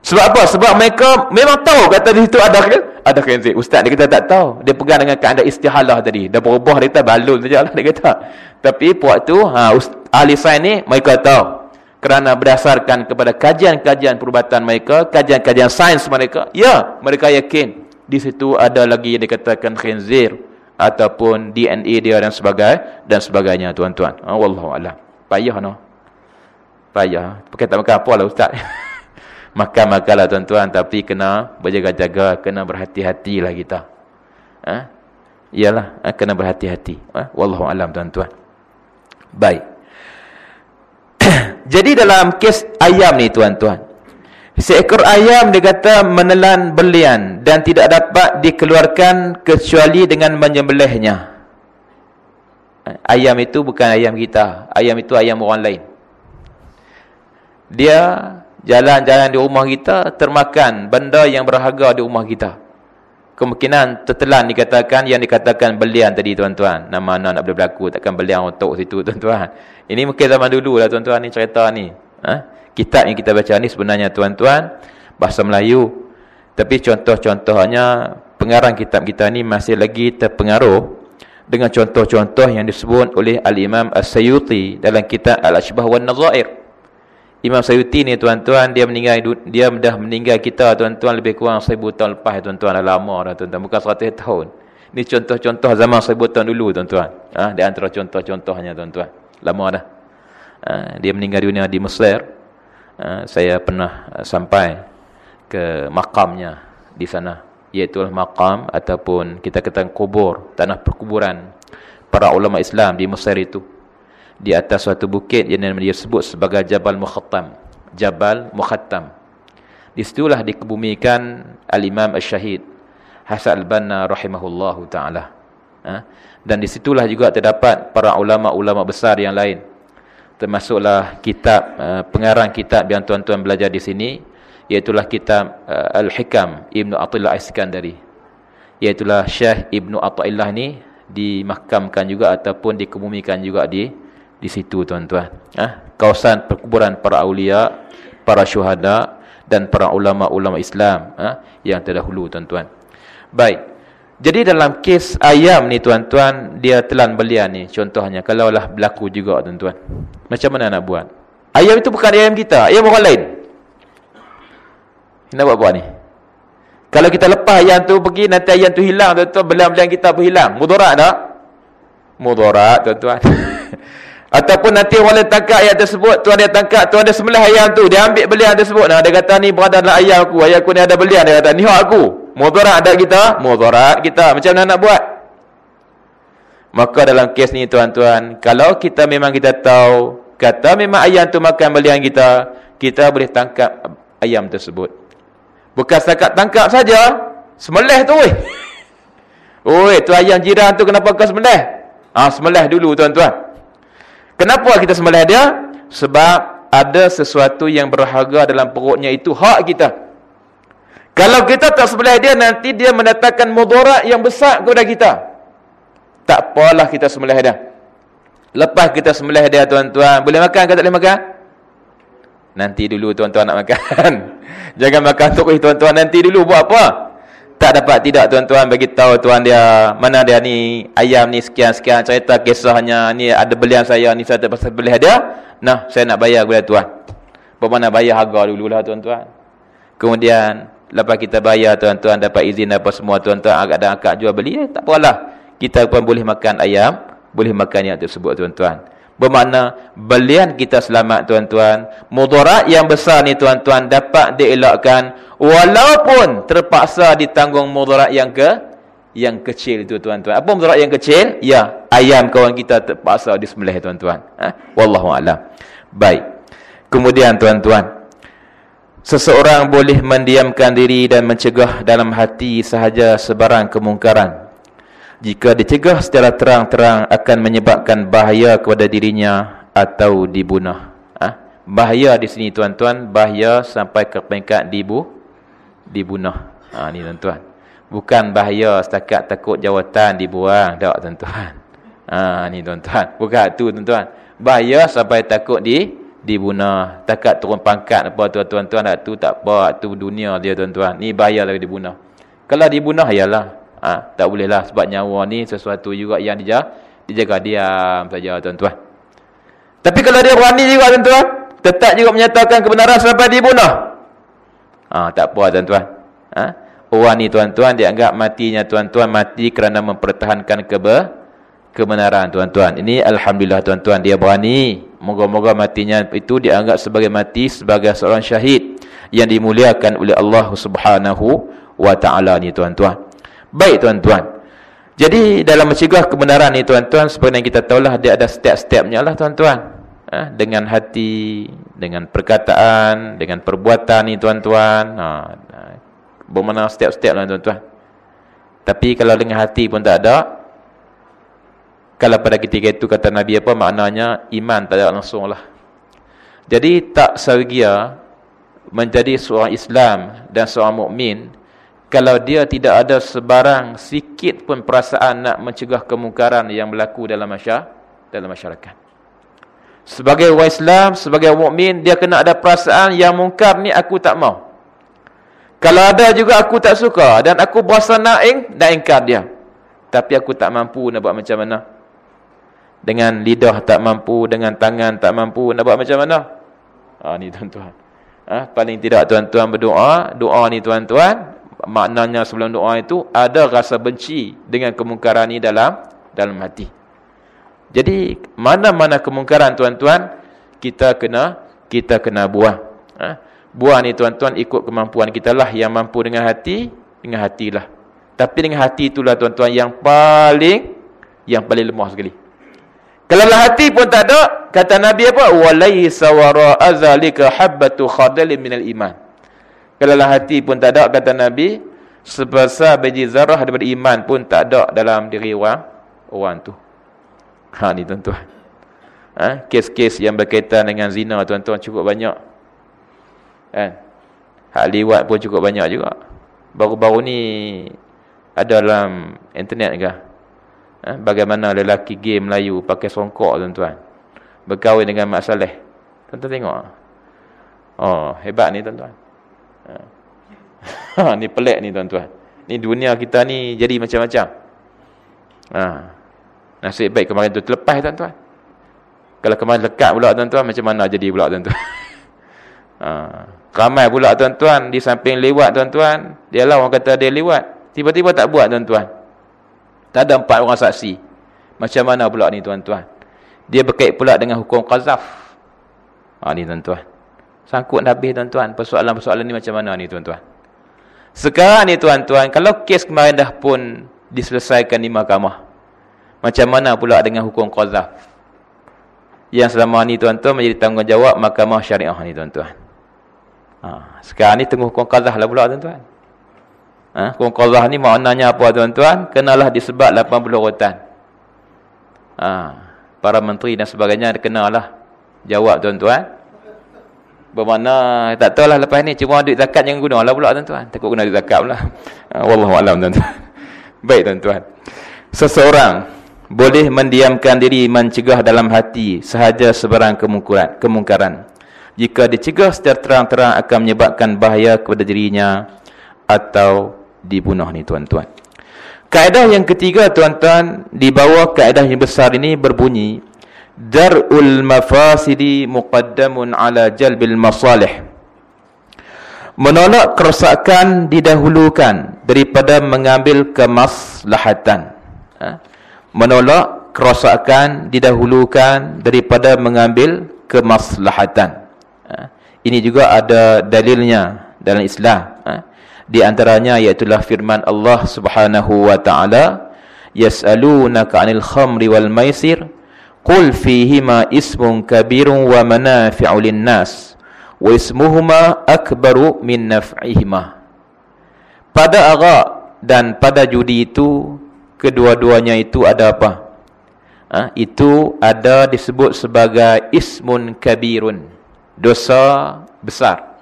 Sebab apa? Sebab mereka memang tahu kata di situ ada ke? Ada kenzit. Ustaz dia kata tak tahu. Dia pegang dengan keadaan istihalah tadi. Dah berubah dia kata balun sajalah dia kata. Tapi waktu ha, ahli sains ni mereka tahu kerana berdasarkan kepada kajian-kajian perubatan mereka, kajian-kajian sains mereka, ya, mereka yakin di situ ada lagi yang dikatakan khinzir ataupun DNA dia dan sebagainya dan sebagainya tuan-tuan. Oh, wallahu alam. Payah no. Payah. Pakai tak makan apa lah ustaz. Makan-makanlah tuan-tuan tapi kena berjaga-jaga, kena berhati-hatilah kita. Ha? Iyalah, ha? kena berhati-hati. Ha? Wallahu alam tuan-tuan. Baik. Jadi dalam kes ayam ni tuan-tuan. Seekor ayam dia kata menelan belian dan tidak dapat dikeluarkan kecuali dengan menyembelihnya. Ayam itu bukan ayam kita. Ayam itu ayam orang lain. Dia jalan-jalan di rumah kita termakan benda yang berharga di rumah kita. Kemungkinan tertelan dikatakan yang dikatakan belian tadi tuan-tuan. Nama anak nak berlaku takkan belian untuk situ tuan-tuan. Ini mungkin zaman dulu lah tuan-tuan ni cerita ni. Ha? Kitab yang kita baca ni sebenarnya tuan-tuan bahasa Melayu. Tapi contoh-contohnya pengarang kitab kita ni masih lagi terpengaruh dengan contoh-contoh yang disebut oleh Al-Imam As-Sayuti dalam kitab Al-Ashbah wa Nazair. Imam Sayuti ni tuan-tuan dia meninggal dia dah meninggal kita tuan-tuan lebih kurang 1000 tahun lepas tuan-tuan dah lama dah tuan-tuan bukan 100 tahun. Ni contoh-contoh zaman 1000 tahun dulu tuan-tuan. Ah ha? di antara contoh-contohnya tuan-tuan lama dah. Uh, dia meninggal dunia di Mesir. Uh, saya pernah uh, sampai ke makamnya di sana. Iaitu makam ataupun kita katakan kubur, tanah perkuburan para ulama Islam di Mesir itu. Di atas suatu bukit yang dia sebut sebagai Jabal Mukhattam. Jabal Mukhattam. Di situlah dikebumikan Al-Imam Al-Syahid Hasan Al-Banna rahimahullahu ta'ala. Ha? dan di situlah juga terdapat para ulama-ulama besar yang lain termasuklah kitab uh, pengarang kitab yang tuan-tuan belajar di sini iaitulah kitab uh, Al-Hikam Ibnu Athaillah Iskandari iaitulah Syekh Ibnu Athaillah ni dimahkamkan juga ataupun dikebumikan juga di di situ tuan-tuan ha? kawasan perkuburan para aulia para syuhada dan para ulama-ulama Islam ha? yang terdahulu tuan-tuan baik jadi dalam kes ayam ni tuan-tuan, dia telan belian ni contohnya. Kalaulah berlaku juga tuan-tuan. Macam mana nak buat? Ayam itu bukan ayam kita, ayam orang lain. Nak buat buat ni? Kalau kita lepas ayam tu pergi, nanti ayam tu hilang tuan-tuan, belian-belian kita pun hilang. Mudarat tak? Mudarat tuan-tuan. Ataupun nanti orang lain tangkap ayam tersebut, tuan dia tangkap, tuan dia sembelih ayam tu, dia ambil belian tersebut. Nah, dia kata ni berada dalam ayam aku, ayam aku ni ada belian, dia kata ni hak aku. Mudarat ada kita? Mudarat kita. Macam mana nak buat? Maka dalam kes ni tuan-tuan, kalau kita memang kita tahu, kata memang ayam tu makan belian kita, kita boleh tangkap ayam tersebut. Bukan setakat tangkap saja, semelih tu weh. Oi, tu ayam jiran tu kenapa kau semelih? Ah, ha, semelih dulu tuan-tuan. Kenapa kita semelih dia? Sebab ada sesuatu yang berharga dalam perutnya itu hak kita. Kalau kita tak sebelah dia, nanti dia mendatangkan mudarat yang besar kepada kita. Tak apalah kita sembelih dia. Lepas kita sembelih dia, tuan-tuan. Boleh makan ke tak boleh makan? Nanti dulu tuan-tuan nak makan. Jangan makan tu tuan-tuan nanti dulu buat apa? Tak dapat tidak tuan-tuan bagi tahu tuan dia mana dia ni ayam ni sekian-sekian cerita kisahnya ni ada belian saya ni saya pasal beli dia. Nah, saya nak bayar kepada tuan. Bagaimana bayar harga dululah tuan-tuan. Kemudian lepas kita bayar tuan-tuan dapat izin apa semua tuan-tuan agak dan akak jual beli eh, tak apalah. Kita pun boleh makan ayam, boleh makan yang tersebut tuan-tuan. Bermakna belian kita selamat tuan-tuan. Mudarat yang besar ni tuan-tuan dapat dielakkan walaupun terpaksa ditanggung mudarat yang ke yang kecil itu tuan-tuan. Apa mudarat yang kecil? Ya, ayam kawan kita terpaksa disembelih tuan-tuan. Ha? Wallahu a'lam. Baik. Kemudian tuan-tuan, seseorang boleh mendiamkan diri dan mencegah dalam hati sahaja sebarang kemungkaran jika dicegah secara terang-terang akan menyebabkan bahaya kepada dirinya atau dibunuh. Ha? Bahaya di sini tuan-tuan, bahaya sampai ke peringkat dibu, dibunuh. Ha, ni tuan-tuan. Bukan bahaya setakat takut jawatan dibuang. Tak tuan-tuan. Ha, ni tuan-tuan. Bukan tu tuan-tuan. Bahaya sampai takut di dibunuh. Takat turun pangkat apa tuan-tuan. Tu tak apa. Tu dunia dia tuan-tuan. Ni bahaya lagi dibunuh. Kalau dibunuh, ayalah. Ha, tak bolehlah sebab nyawa ni sesuatu juga yang dijaga, dijaga diam saja tuan-tuan. Tapi kalau dia berani juga tuan-tuan, tetap juga menyatakan kebenaran sampai dibunuh. Ha, tak apa tuan-tuan. Ha? Orang ni tuan-tuan dianggap matinya tuan-tuan mati kerana mempertahankan kebe kebenaran tuan-tuan. Ini alhamdulillah tuan-tuan dia berani. Moga-moga matinya itu dianggap sebagai mati sebagai seorang syahid yang dimuliakan oleh Allah Subhanahu wa taala ni tuan-tuan. Baik tuan-tuan. Jadi dalam mencegah kebenaran ni tuan-tuan seperti yang kita tahulah dia ada step-stepnya lah tuan-tuan. Ha, dengan hati, dengan perkataan, dengan perbuatan ni tuan-tuan. Ha, ha, bermana step-step lah tuan-tuan. Tapi kalau dengan hati pun tak ada. Kalau pada ketika itu kata Nabi apa maknanya iman tak ada langsung lah. Jadi tak seharga menjadi seorang Islam dan seorang mukmin kalau dia tidak ada sebarang sikit pun perasaan nak mencegah kemungkaran yang berlaku dalam masyarakat. Sebagai orang Islam sebagai mukmin dia kena ada perasaan yang mungkar ni aku tak mau. Kalau ada juga aku tak suka dan aku berasa nak ing nak ingkar dia. Tapi aku tak mampu nak buat macam mana? Dengan lidah tak mampu dengan tangan tak mampu nak buat macam mana? Ha ni tuan-tuan. Ha, paling tidak tuan-tuan berdoa. Doa ni tuan-tuan maknanya sebelum doa itu ada rasa benci dengan kemungkaran ini dalam dalam hati. Jadi mana-mana kemungkaran tuan-tuan kita kena kita kena buang. Ha? Buang ni tuan-tuan ikut kemampuan kita lah yang mampu dengan hati dengan hatilah. Tapi dengan hati itulah tuan-tuan yang paling yang paling lemah sekali. Kalau hati pun tak ada, kata Nabi apa? Walaysa wara'a zalika habbatu khardalin minal iman. Kalau hati pun tak ada kata Nabi sebesar biji zarah daripada iman pun tak ada dalam diri orang orang tu. Ha ni tuan-tuan. Ha kes-kes yang berkaitan dengan zina tuan-tuan cukup banyak. Kan? Hak liwat pun cukup banyak juga. Baru-baru ni ada dalam internet ke? Ha? bagaimana lelaki gay Melayu pakai songkok tuan-tuan. Berkahwin dengan Mak Saleh. Tuan-tuan tengok. Oh, hebat ni tuan-tuan. Ha, ni pelik ni tuan-tuan. Ni dunia kita ni jadi macam-macam. Ha. Nasib baik kemarin tu terlepas tuan-tuan. Kalau kemarin lekat pula tuan-tuan, macam mana jadi pula tuan-tuan? Ha. Ramai pula tuan-tuan, di samping lewat tuan-tuan. Dia lah orang kata dia lewat. Tiba-tiba tak buat tuan-tuan. Tak ada empat orang saksi. Macam mana pula ni tuan-tuan? Dia berkait pula dengan hukum qazaf. Ha ni tuan-tuan. Sangkut habis tuan-tuan. Persoalan-persoalan ni macam mana ni tuan-tuan. Sekarang ni tuan-tuan. Kalau kes kemarin dah pun diselesaikan di mahkamah. Macam mana pula dengan hukum qazaf. Yang selama ni tuan-tuan menjadi tanggungjawab mahkamah syariah ni tuan-tuan. Ha. Sekarang ni tunggu hukum qazaf lah pula tuan-tuan. Ha. Hukum qazaf ni maknanya apa tuan-tuan? Kenalah disebab 80 rotan. Ha. Para menteri dan sebagainya kenalah jawab tuan-tuan. Bermakna tak tahu lah lepas ni cuma duit zakat jangan guna lah pula tuan-tuan. Takut guna duit zakat pula. Ah, Wallahualam tuan-tuan. Baik tuan-tuan. Seseorang boleh mendiamkan diri mencegah dalam hati sahaja sebarang kemungkaran. kemungkaran. jika dicegah secara terang-terang akan menyebabkan bahaya kepada dirinya atau dibunuh ni tuan-tuan. Kaedah yang ketiga tuan-tuan di bawah kaedah yang besar ini berbunyi darul mafasidi muqaddamun ala jalbil masalih. Menolak kerosakan didahulukan daripada mengambil kemaslahatan. Ha? Menolak kerosakan didahulukan daripada mengambil kemaslahatan. Ha? Ini juga ada dalilnya dalam Islam. Ha? Di antaranya iaitulah firman Allah Subhanahu wa taala, "Yas'alunaka 'anil khamri wal maisir, qul fihima ismun kabirun wa manafi'u lin-nas, wa ismuhuma akbaru min naf'ihima." Pada arak dan pada judi itu kedua-duanya itu ada apa? Ha? itu ada disebut sebagai ismun kabirun dosa besar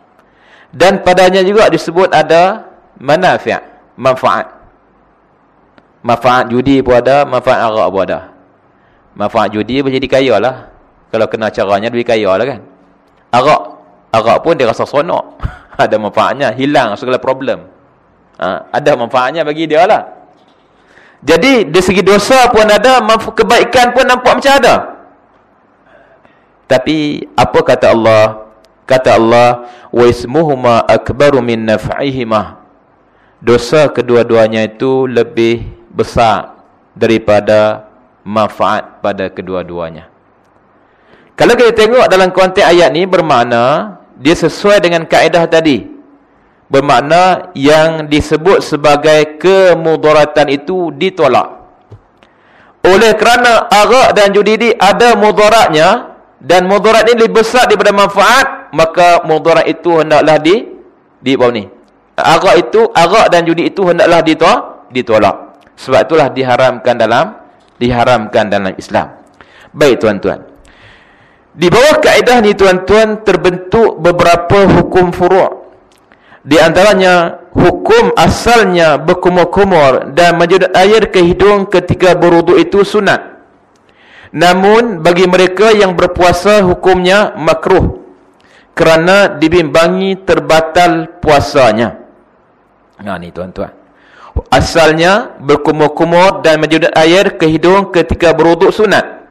dan padanya juga disebut ada manafi' manfaat manfaat judi pun ada manfaat arak pun ada manfaat judi pun jadi kaya lah. Kalau kena caranya lebih kaya lah kan. Arak. Arak pun dia rasa seronok. Ada manfaatnya. Hilang segala problem. Ha, ada manfaatnya bagi dia lah. Jadi dari segi dosa pun ada kebaikan pun nampak macam ada. Tapi apa kata Allah? Kata Allah, "Wa ismuhuma akbaru min naf'ihima." Dosa kedua-duanya itu lebih besar daripada manfaat pada kedua-duanya. Kalau kita tengok dalam konteks ayat ni bermakna dia sesuai dengan kaedah tadi. Bermakna yang disebut sebagai kemudaratan itu ditolak. Oleh kerana arak dan judi ini ada mudaratnya dan mudarat ini lebih besar daripada manfaat, maka mudarat itu hendaklah di di bawah ni. Arak itu, arak dan judi itu hendaklah ditolak. Sebab itulah diharamkan dalam diharamkan dalam Islam. Baik tuan-tuan. Di bawah kaedah ni tuan-tuan terbentuk beberapa hukum furu'. Di antaranya hukum asalnya berkumur-kumur dan menjadi air ke hidung ketika berwuduk itu sunat. Namun bagi mereka yang berpuasa hukumnya makruh kerana dibimbangi terbatal puasanya. Nah ni tuan-tuan. Asalnya berkumur-kumur dan menjudut air ke hidung ketika beruduk sunat.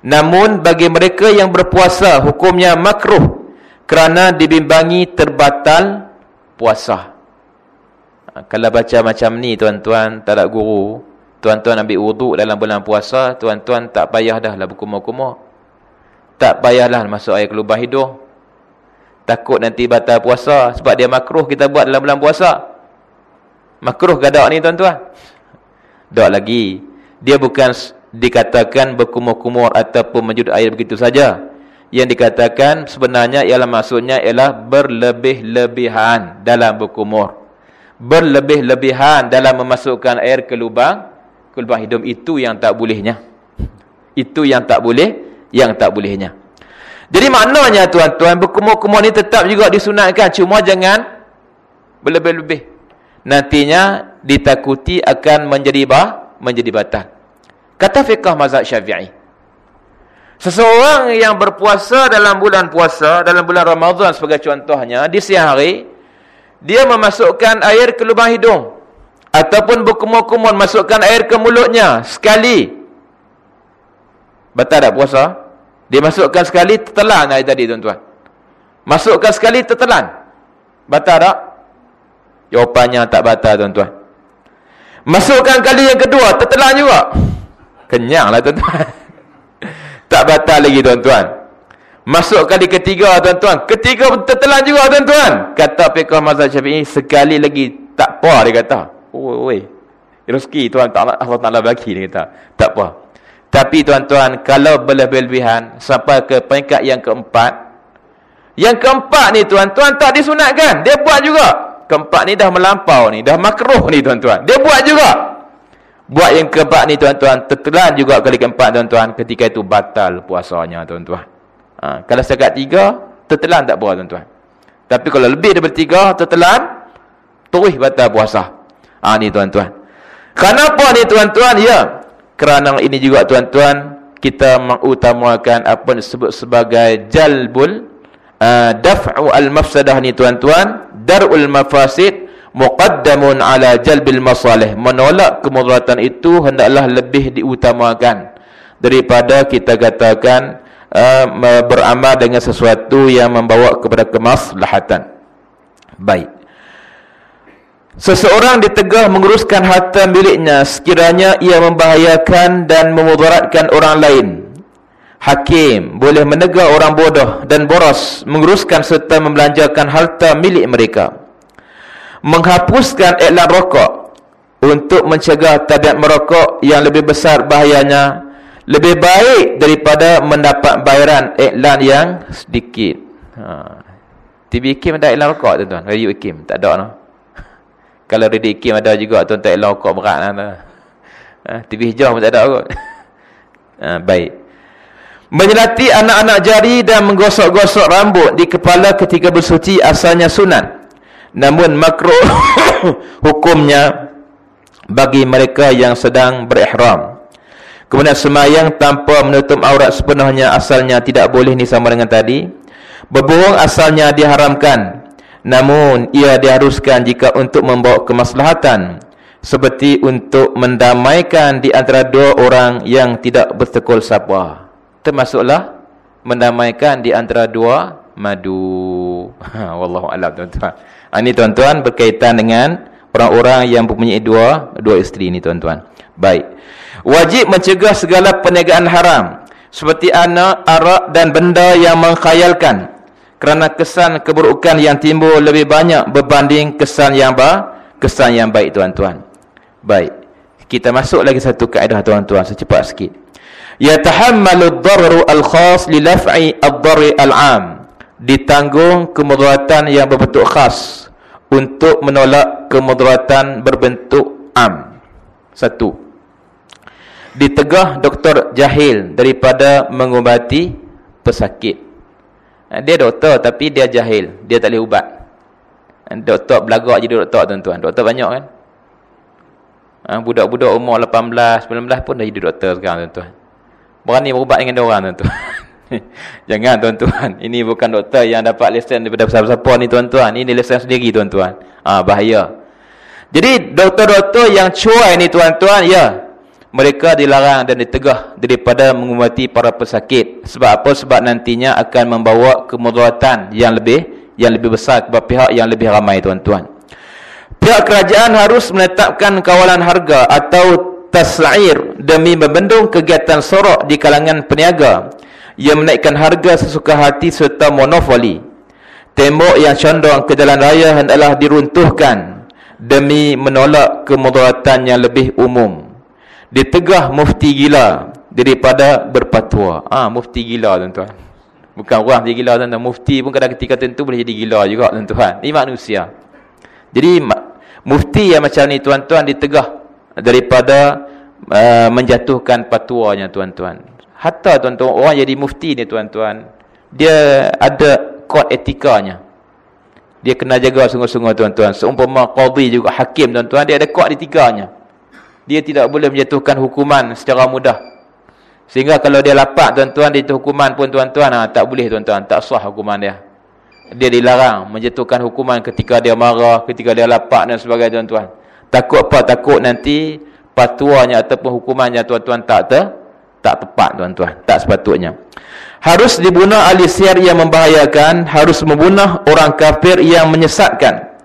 Namun bagi mereka yang berpuasa hukumnya makruh kerana dibimbangi terbatal puasa. Ha, kalau baca macam ni tuan-tuan tak ada guru, tuan-tuan ambil wuduk dalam bulan puasa, tuan-tuan tak payah dah lah berkumur-kumur. Tak payahlah masuk air ke lubang hidung. Takut nanti batal puasa sebab dia makruh kita buat dalam bulan puasa. Makruh gadak ni tuan-tuan. Tak lagi. Dia bukan dikatakan berkumur-kumur ataupun menjudut air begitu saja. Yang dikatakan sebenarnya ialah maksudnya ialah berlebih-lebihan dalam berkumur. Berlebih-lebihan dalam memasukkan air ke lubang ke lubang hidung itu yang tak bolehnya. Itu yang tak boleh, yang tak bolehnya. Jadi maknanya tuan-tuan berkumur-kumur ni tetap juga disunatkan cuma jangan berlebih-lebih. Nantinya ditakuti akan menjadi bah menjadi batal. Kata fiqh mazhab Syafi'i. Seseorang yang berpuasa dalam bulan puasa, dalam bulan Ramadan sebagai contohnya, di siang hari dia memasukkan air ke lubang hidung ataupun berkumur-kumur masukkan air ke mulutnya sekali. Batal tak puasa? Dia masukkan sekali tertelan hari tadi tuan-tuan. Masukkan sekali tertelan. Batal tak? Jawapannya tak batal tuan-tuan. Masukkan kali yang kedua tertelan juga. Kenyanglah tuan-tuan. tak batal lagi tuan-tuan. Masuk kali ketiga tuan-tuan. Ketiga tertelan juga tuan-tuan. Kata fiqah mazhab Syafi'i sekali lagi tak apa dia kata. Oh, oi. Rezeki tuan tak Allah Taala bagi dia kata. Tak apa. Tapi tuan-tuan, kalau berlebih-lebihan sampai ke peringkat yang keempat, yang keempat ni tuan-tuan tak disunatkan. Dia buat juga. Keempat ni dah melampau ni, dah makruh ni tuan-tuan. Dia buat juga. Buat yang keempat ni tuan-tuan, tertelan juga kali keempat tuan-tuan. Ketika itu batal puasanya tuan-tuan. Ha, kalau sekat tiga, tertelan tak apa tuan-tuan. Tapi kalau lebih daripada tiga, tertelan, terus batal puasa. Ha, ni tuan-tuan. Kenapa ni tuan-tuan? Ya, kerana ini juga tuan-tuan kita mengutamakan apa disebut sebagai jalbul uh, daf'u al-mafsadah ni tuan-tuan dar'ul mafasid muqaddamun ala jalbil masalih. Menolak kemudaratan itu hendaklah lebih diutamakan daripada kita katakan uh, beramal dengan sesuatu yang membawa kepada kemaslahatan. Baik. Seseorang ditegah menguruskan harta miliknya sekiranya ia membahayakan dan memudaratkan orang lain. Hakim boleh menegur orang bodoh dan boros menguruskan serta membelanjakan harta milik mereka. Menghapuskan iklan rokok untuk mencegah tabiat merokok yang lebih besar bahayanya lebih baik daripada mendapat bayaran iklan yang sedikit. Ha. TV Kim ada iklan rokok tuan-tuan. Radio Kim tak ada no. Kalau Radio Kim ada juga tuan tak iklan rokok berat. Ha, TV hijau pun tak ada kot. Ha, baik. Menyelati anak-anak jari dan menggosok-gosok rambut di kepala ketika bersuci asalnya sunat. Namun makro hukumnya bagi mereka yang sedang berihram. Kemudian semayang tanpa menutup aurat sepenuhnya asalnya tidak boleh ni sama dengan tadi. Berbohong asalnya diharamkan. Namun ia diharuskan jika untuk membawa kemaslahatan seperti untuk mendamaikan di antara dua orang yang tidak bertekul sapa. Termasuklah mendamaikan di antara dua madu. Wallahu a'lam tuan-tuan. Ha, ini tuan-tuan berkaitan dengan orang-orang yang mempunyai dua dua isteri ini tuan-tuan. Baik. Wajib mencegah segala perniagaan haram seperti anak, arak dan benda yang mengkhayalkan kerana kesan keburukan yang timbul lebih banyak berbanding kesan yang ba kesan yang baik tuan-tuan. Baik. Kita masuk lagi satu kaedah tuan-tuan secepat sikit. Ya tahammalu ad-darru al-khas li laf'i ad-darri al-'am. Ditanggung kemudaratan yang berbentuk khas untuk menolak kemudaratan berbentuk am. Satu. Ditegah doktor jahil daripada mengubati pesakit. Dia doktor tapi dia jahil, dia tak boleh ubat. Doktor belagak jadi doktor tuan-tuan. Doktor banyak kan? Ha, budak-budak umur 18, 19 pun dah jadi doktor sekarang tuan-tuan. Berani berubat dengan orang tuan-tuan. Jangan tuan-tuan. Ini bukan doktor yang dapat lesen daripada siapa-siapa ni tuan-tuan. Ini lesen sendiri tuan-tuan. Ah ha, bahaya. Jadi doktor-doktor yang cuai ni tuan-tuan, ya. Mereka dilarang dan ditegah daripada mengubati para pesakit. Sebab apa? Sebab nantinya akan membawa kemudaratan yang lebih yang lebih besar kepada pihak yang lebih ramai tuan-tuan. Pihak kerajaan harus menetapkan kawalan harga atau tasair demi membendung kegiatan sorok di kalangan peniaga yang menaikkan harga sesuka hati serta monopoli. Tembok yang condong ke jalan raya hendaklah diruntuhkan demi menolak kemudaratan yang lebih umum. Ditegah mufti gila daripada berpatua. Ah, ha, mufti gila tuan-tuan. Bukan orang dia gila tuan-tuan. Mufti pun kadang ketika tentu boleh jadi gila juga tuan-tuan. Ini manusia. Jadi mufti yang macam ni tuan-tuan ditegah daripada uh, menjatuhkan patuanya tuan-tuan. Hatta tuan-tuan orang jadi mufti ni tuan-tuan, dia ada kod etikanya. Dia kena jaga sungguh-sungguh tuan-tuan. Seumpama qadhi juga hakim tuan-tuan, dia ada kod etikanya. Dia tidak boleh menjatuhkan hukuman secara mudah. Sehingga kalau dia lapak tuan-tuan dia hukuman pun tuan-tuan ha, tak boleh tuan-tuan, tak sah hukuman dia dia dilarang menjatuhkan hukuman ketika dia marah, ketika dia lapak dan sebagainya tuan-tuan. Takut apa? Takut nanti patuanya ataupun hukumannya tuan-tuan tak ter, tak tepat tuan-tuan. Tak sepatutnya. Harus dibunuh ahli sihir yang membahayakan, harus membunuh orang kafir yang menyesatkan.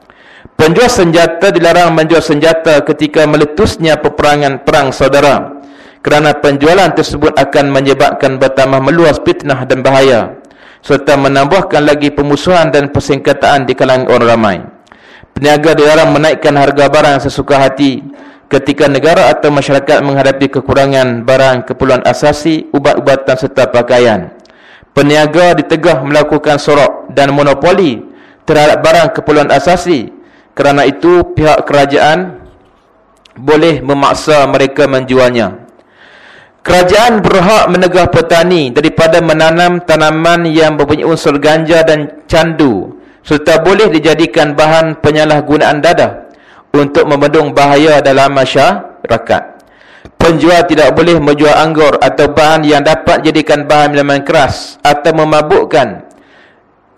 Penjual senjata dilarang menjual senjata ketika meletusnya peperangan perang saudara. Kerana penjualan tersebut akan menyebabkan bertambah meluas fitnah dan bahaya serta menambahkan lagi pemusuhan dan persengketaan di kalangan orang ramai. Peniaga dilarang menaikkan harga barang sesuka hati ketika negara atau masyarakat menghadapi kekurangan barang keperluan asasi, ubat-ubatan serta pakaian. Peniaga ditegah melakukan sorok dan monopoli terhadap barang keperluan asasi. Kerana itu pihak kerajaan boleh memaksa mereka menjualnya. Kerajaan berhak menegah petani daripada menanam tanaman yang mempunyai unsur ganja dan candu serta boleh dijadikan bahan penyalahgunaan dadah untuk membendung bahaya dalam masyarakat. Penjual tidak boleh menjual anggur atau bahan yang dapat dijadikan bahan minuman keras atau memabukkan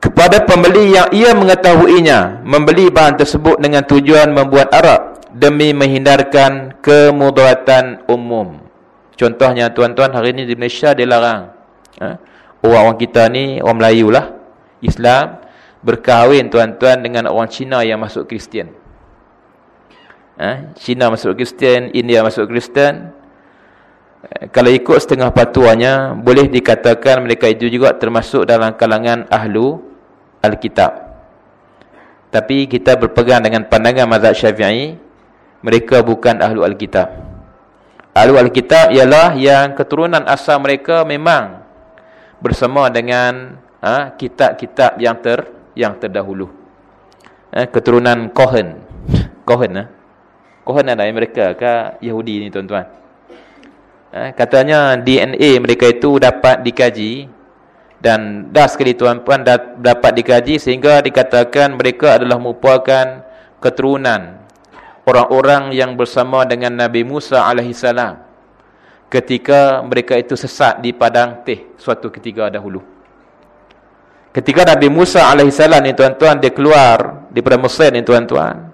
kepada pembeli yang ia mengetahuinya membeli bahan tersebut dengan tujuan membuat arak demi menghindarkan kemudaratan umum contohnya tuan-tuan hari ini di Malaysia dilarang ha? orang-orang kita ni orang Melayu lah Islam berkahwin tuan-tuan dengan orang Cina yang masuk Kristian ha? Cina masuk Kristian India masuk Kristian eh, kalau ikut setengah patuanya boleh dikatakan mereka itu juga termasuk dalam kalangan ahlu Alkitab. Tapi kita berpegang dengan pandangan mazhab Syafi'i, mereka bukan ahlu Alkitab. Ahlu Alkitab ialah yang keturunan asal mereka memang bersama dengan ha, kitab-kitab ha, yang ter yang terdahulu. Ha, keturunan Kohen. Kohen ha? Kohen ada mereka ke Yahudi ni tuan-tuan. Ha, katanya DNA mereka itu dapat dikaji dan dah sekali tuan-puan dapat dikaji sehingga dikatakan mereka adalah merupakan keturunan orang-orang yang bersama dengan Nabi Musa AS ketika mereka itu sesat di padang teh suatu ketika dahulu ketika Nabi Musa AS ni tuan-tuan dia keluar daripada Mesir ni tuan-tuan.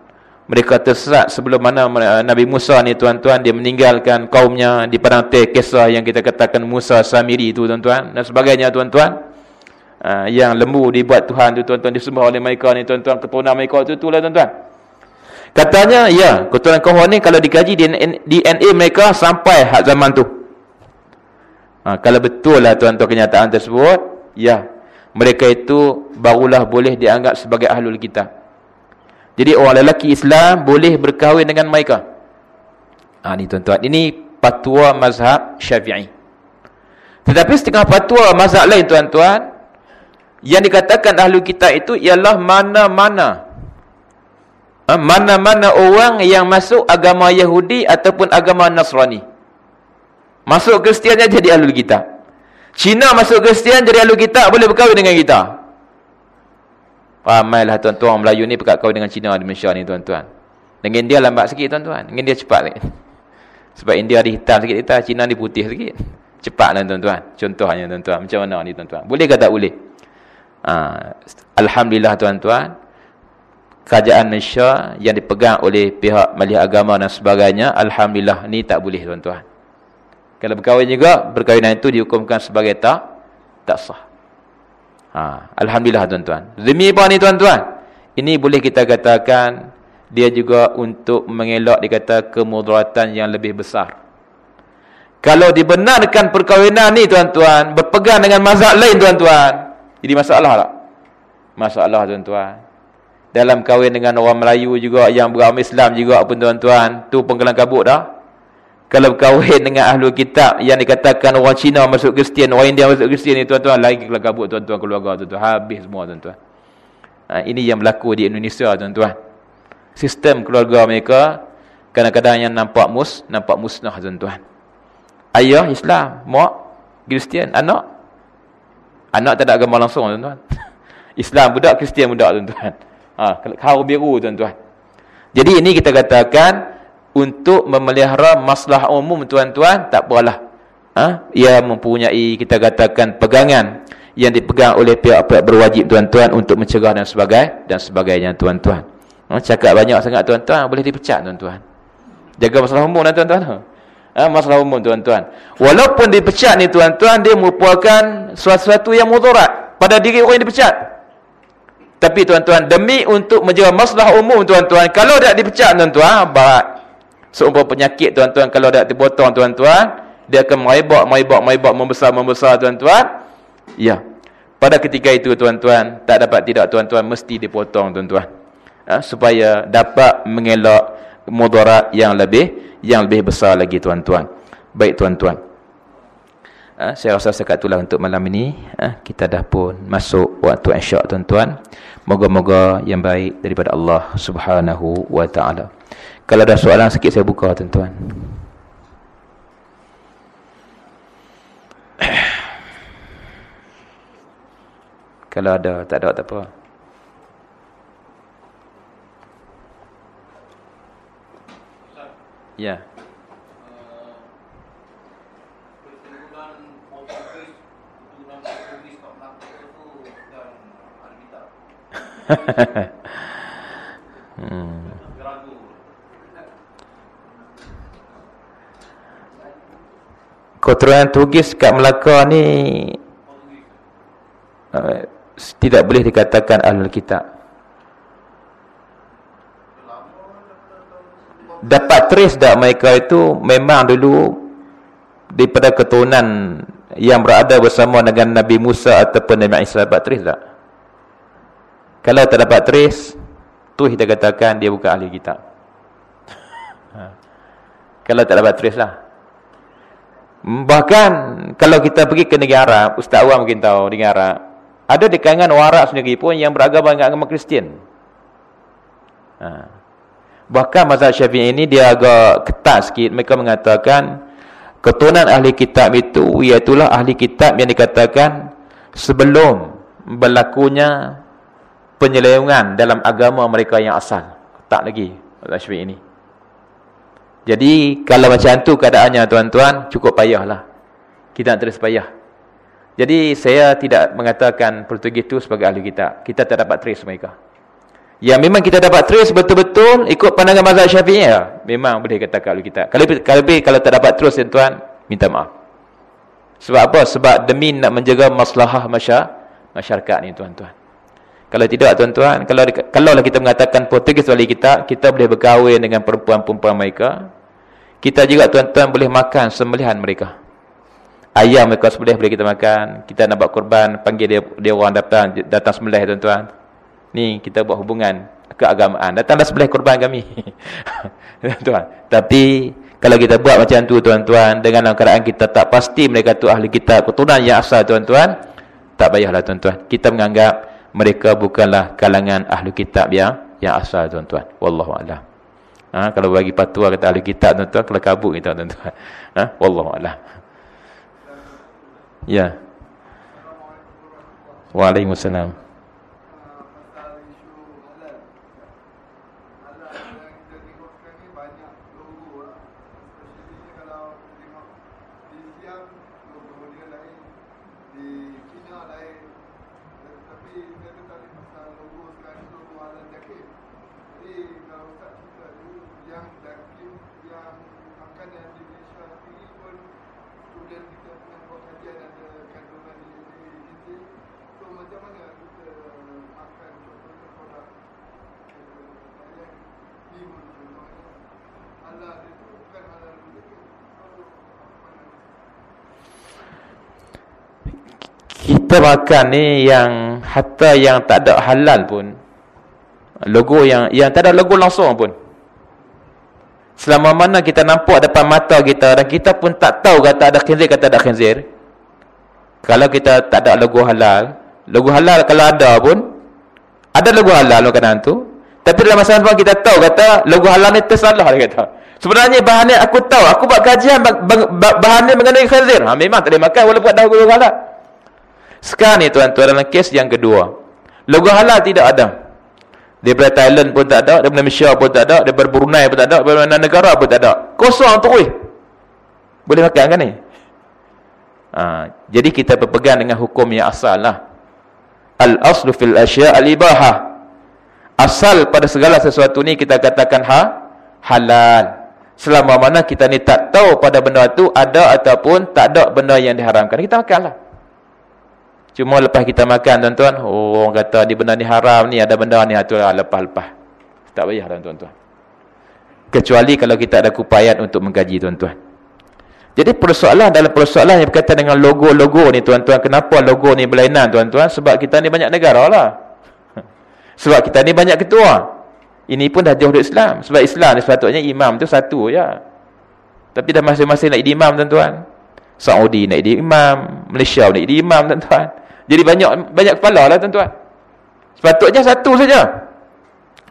Mereka tersesat sebelum mana Nabi Musa ni tuan-tuan dia meninggalkan kaumnya di padang teh kisah yang kita katakan Musa Samiri itu tuan-tuan dan sebagainya tuan-tuan. Uh, yang lembu dibuat Tuhan tu tuan-tuan disembah oleh mereka ni tuan-tuan keturunan mereka tu itulah tuan-tuan. Katanya ya keturunan kaum ni kalau dikaji DNA mereka sampai hak zaman tu. Uh, kalau betul lah tuan-tuan kenyataan tersebut ya mereka itu barulah boleh dianggap sebagai ahlul kitab jadi orang lelaki Islam boleh berkahwin dengan mereka. Ha, ni tuan-tuan. Ini patwa mazhab syafi'i. Tetapi setengah patwa mazhab lain tuan-tuan. Yang dikatakan ahli kita itu ialah mana-mana. Ha, mana-mana orang yang masuk agama Yahudi ataupun agama Nasrani. Masuk Kristiannya jadi ahli kita. Cina masuk Kristian jadi ahli kita boleh berkahwin dengan kita. Ramailah tuan-tuan Melayu ni pekat kau dengan Cina di Malaysia ni tuan-tuan. Dengan India lambat sikit tuan-tuan. Dengan India cepat sikit. Sebab India di hitam sikit kita, Cina di putih sikit. Cepatlah tuan-tuan. Contohnya tuan-tuan. Macam mana ni tuan-tuan? Boleh ke tak boleh? Ha, Alhamdulillah tuan-tuan. Kerajaan Malaysia yang dipegang oleh pihak malih agama dan sebagainya. Alhamdulillah ni tak boleh tuan-tuan. Kalau berkahwin juga, berkahwinan itu dihukumkan sebagai tak, tak sah. Ha, Alhamdulillah tuan-tuan. Demi apa ni tuan-tuan? Ini boleh kita katakan dia juga untuk mengelak dikata kemudaratan yang lebih besar. Kalau dibenarkan perkahwinan ni tuan-tuan, berpegang dengan mazhab lain tuan-tuan. Jadi masalah tak? Masalah tuan-tuan. Dalam kahwin dengan orang Melayu juga yang beragama Islam juga pun tuan-tuan, tu pengkelang kabut dah. Kalau berkahwin dengan ahli kitab yang dikatakan orang Cina masuk Kristian, orang India masuk Kristian ni tuan-tuan lagi kelam kabut tuan-tuan keluarga tuan-tuan habis semua tuan-tuan. Ha, ini yang berlaku di Indonesia tuan-tuan. Sistem keluarga mereka kadang-kadang yang nampak mus, nampak musnah tuan-tuan. Ayah Islam, mak Kristian, anak anak tak ada agama langsung tuan-tuan. Islam budak, Kristian budak tuan-tuan. Ha, kau biru tuan-tuan. Jadi ini kita katakan untuk memelihara masalah umum tuan-tuan tak apalah. Ha? ia mempunyai kita katakan pegangan yang dipegang oleh pihak-pihak berwajib tuan-tuan untuk mencegah dan sebagainya dan sebagainya tuan-tuan. Ha? cakap banyak sangat tuan-tuan boleh dipecat tuan-tuan. Jaga masalah umum lah tuan-tuan. Ha? masalah umum tuan-tuan. Walaupun dipecat ni tuan-tuan dia merupakan sesuatu yang mudarat. Pada diri orang yang dipecat. Tapi tuan-tuan demi untuk menjaga masalah umum tuan-tuan kalau tak dipecat tuan-tuan barat Seumpama penyakit tuan-tuan kalau dah dipotong tuan-tuan, dia akan merebak, merebak, merebak, membesar, membesar tuan-tuan. Ya. Pada ketika itu tuan-tuan, tak dapat tidak tuan-tuan, mesti dipotong tuan-tuan. Ha? supaya dapat mengelak mudarat yang lebih yang lebih besar lagi tuan-tuan. Baik tuan-tuan. Ha? saya rasa sekat itulah untuk malam ini. Ha? kita dah pun masuk waktu insya tuan-tuan. Moga-moga yang baik daripada Allah subhanahu wa ta'ala. Kalau ada soalan sikit saya buka tuan-tuan. Kalau ada, tak ada tak apa. Ya. Yeah. hmm. Keturunan Tugis kat Melaka ni uh, tidak boleh dikatakan ahlul kitab. Dapat trace tak mereka itu memang dulu daripada keturunan yang berada bersama dengan Nabi Musa ataupun Nabi Isa dapat trace tak? Kalau tak dapat trace, tu kita katakan dia bukan ahli kitab. Ha. Kalau tak dapat trace lah. Bahkan kalau kita pergi ke negara Ustaz Awam mungkin tahu negara Arab, ada di kalangan Arab sendiri pun yang beragama dengan agama Kristian. Ha. Bahkan mazhab Syafi'i ini dia agak ketat sikit. Mereka mengatakan keturunan ahli kitab itu iaitulah ahli kitab yang dikatakan sebelum berlakunya penyelewengan dalam agama mereka yang asal. Tak lagi mazhab Syafi'i ini. Jadi kalau macam tu keadaannya tuan-tuan cukup payahlah. Kita terus payah. Jadi saya tidak mengatakan Portugis itu sebagai ahli kita. Kita tak dapat trace mereka. Ya memang kita dapat trace betul-betul ikut pandangan mazhab Syafi'i ya. Memang boleh katakan ahli kita. Kalau kalau kalau tak dapat trace tuan, minta maaf. Sebab apa? Sebab demi nak menjaga maslahah masyarakat ni tuan-tuan. Kalau tidak tuan-tuan, kalau kalau lah kita mengatakan Portugis wali kita, kita boleh berkahwin dengan perempuan-perempuan mereka, kita juga tuan-tuan boleh makan sembelihan mereka. Ayam mereka sembelih boleh kita makan. Kita nak buat korban, panggil dia dia orang datang datang sembelih tuan-tuan. Ni kita buat hubungan keagamaan. Datanglah sembelih korban kami. tuan-tuan. Tapi kalau kita buat macam tu tuan-tuan dengan keadaan kita tak pasti mereka tu ahli kitab keturunan yang asal tuan-tuan, tak payahlah tuan-tuan. Kita menganggap mereka bukanlah kalangan ahli kitab yang yang asal tuan-tuan. Wallahu a'lam. Ha, kalau bagi patwa kata ahli kitab tuan-tuan kalau kabut kita tuan-tuan. Ha, wallahu a'lam. Ya. Waalaikumsalam. Kita makan ni yang hatta yang tak ada halal pun logo yang yang tak ada logo langsung pun. Selama mana kita nampak depan mata kita dan kita pun tak tahu kata ada khinzir kata ada khinzir. Kalau kita tak ada logo halal logo halal kalau ada pun ada logo halal makanan tu. Tapi dalam masa yang kita tahu kata logo halal ni tersalah dia kata. Sebenarnya bahan ni aku tahu aku buat kajian bahan ni mengenai khinzir. Ha, memang tak boleh makan walaupun ada logo halal sekarang ni tuan-tuan dalam kes yang kedua. Logo halal tidak ada. Daripada Thailand pun tak ada, daripada Malaysia pun tak ada, daripada Brunei pun tak ada, daripada negara pun tak ada. Kosong terus. Boleh makan kan ni? Ha, jadi kita berpegang dengan hukum yang asal lah. Al-aslu fil asya' al-ibahah. Asal pada segala sesuatu ni kita katakan ha, halal. Selama mana kita ni tak tahu pada benda tu ada ataupun tak ada benda yang diharamkan. Kita makanlah. Cuma lepas kita makan tuan-tuan, oh, orang kata di benda ni haram ni, ada benda ni, itulah lepas-lepas. Tak payah tuan-tuan. Kecuali kalau kita ada kupayat untuk mengkaji tuan-tuan. Jadi persoalan dalam persoalan yang berkaitan dengan logo-logo ni tuan-tuan, kenapa logo ni berlainan tuan-tuan? Sebab kita ni banyak negara lah. Sebab kita ni banyak ketua. Ini pun dah jauh dari Islam. Sebab Islam ni sepatutnya imam tu satu ya. Tapi dah masing-masing nak jadi imam tuan-tuan. Saudi nak jadi imam, Malaysia nak jadi imam tuan-tuan. Jadi banyak banyak kepala lah tuan-tuan. Sepatutnya satu saja.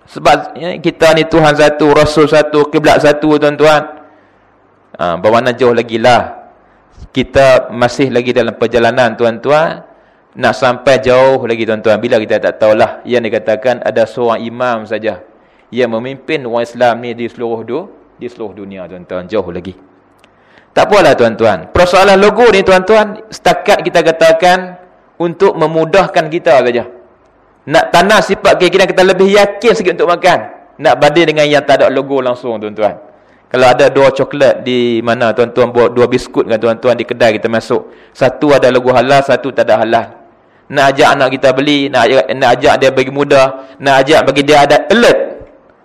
Sebab ya, kita ni Tuhan satu, Rasul satu, Kiblat satu tuan-tuan. Ha, bermakna jauh lagi lah. Kita masih lagi dalam perjalanan tuan-tuan. Nak sampai jauh lagi tuan-tuan. Bila kita tak tahulah. Yang dikatakan ada seorang imam saja. Yang memimpin orang Islam ni di seluruh du di seluruh dunia tuan-tuan. Jauh lagi. Tak apalah tuan-tuan. Persoalan logo ni tuan-tuan. Setakat kita katakan untuk memudahkan kita saja. Nak tanam sifat keyakinan kita lebih yakin sikit untuk makan. Nak banding dengan yang tak ada logo langsung tuan-tuan. Kalau ada dua coklat di mana tuan-tuan buat dua biskut dengan tuan-tuan di kedai kita masuk. Satu ada logo halal, satu tak ada halal. Nak ajak anak kita beli, nak ajak, nak ajak dia bagi mudah, nak ajak bagi dia ada alert.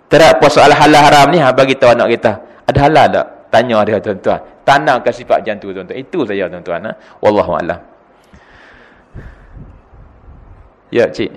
Terhadap soal halal haram ni, ha, bagi tahu anak kita. Ada halal tak? Tanya dia tuan-tuan. Tanamkan sifat jantung tuan-tuan. Itu saja tuan-tuan. Ha? Wallahualam. Ya, cik.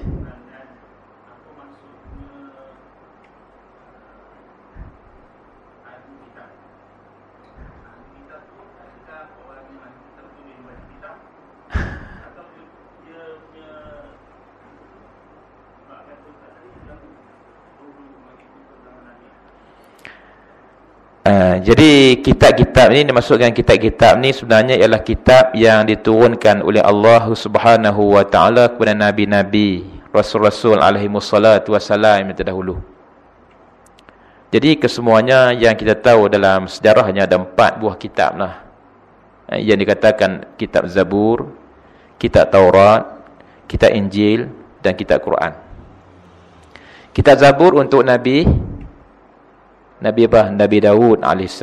Uh, jadi kitab-kitab ni dimasukkan kitab-kitab ni sebenarnya ialah kitab yang diturunkan oleh Allah Subhanahu wa taala kepada nabi-nabi, rasul-rasul alaihi wassalatu wassalam terdahulu. Jadi kesemuanya yang kita tahu dalam sejarah hanya ada empat buah kitab lah. Uh, yang dikatakan kitab Zabur, kitab Taurat, kitab Injil dan kitab Quran. Kitab Zabur untuk nabi Nabi apa? Nabi Dawud AS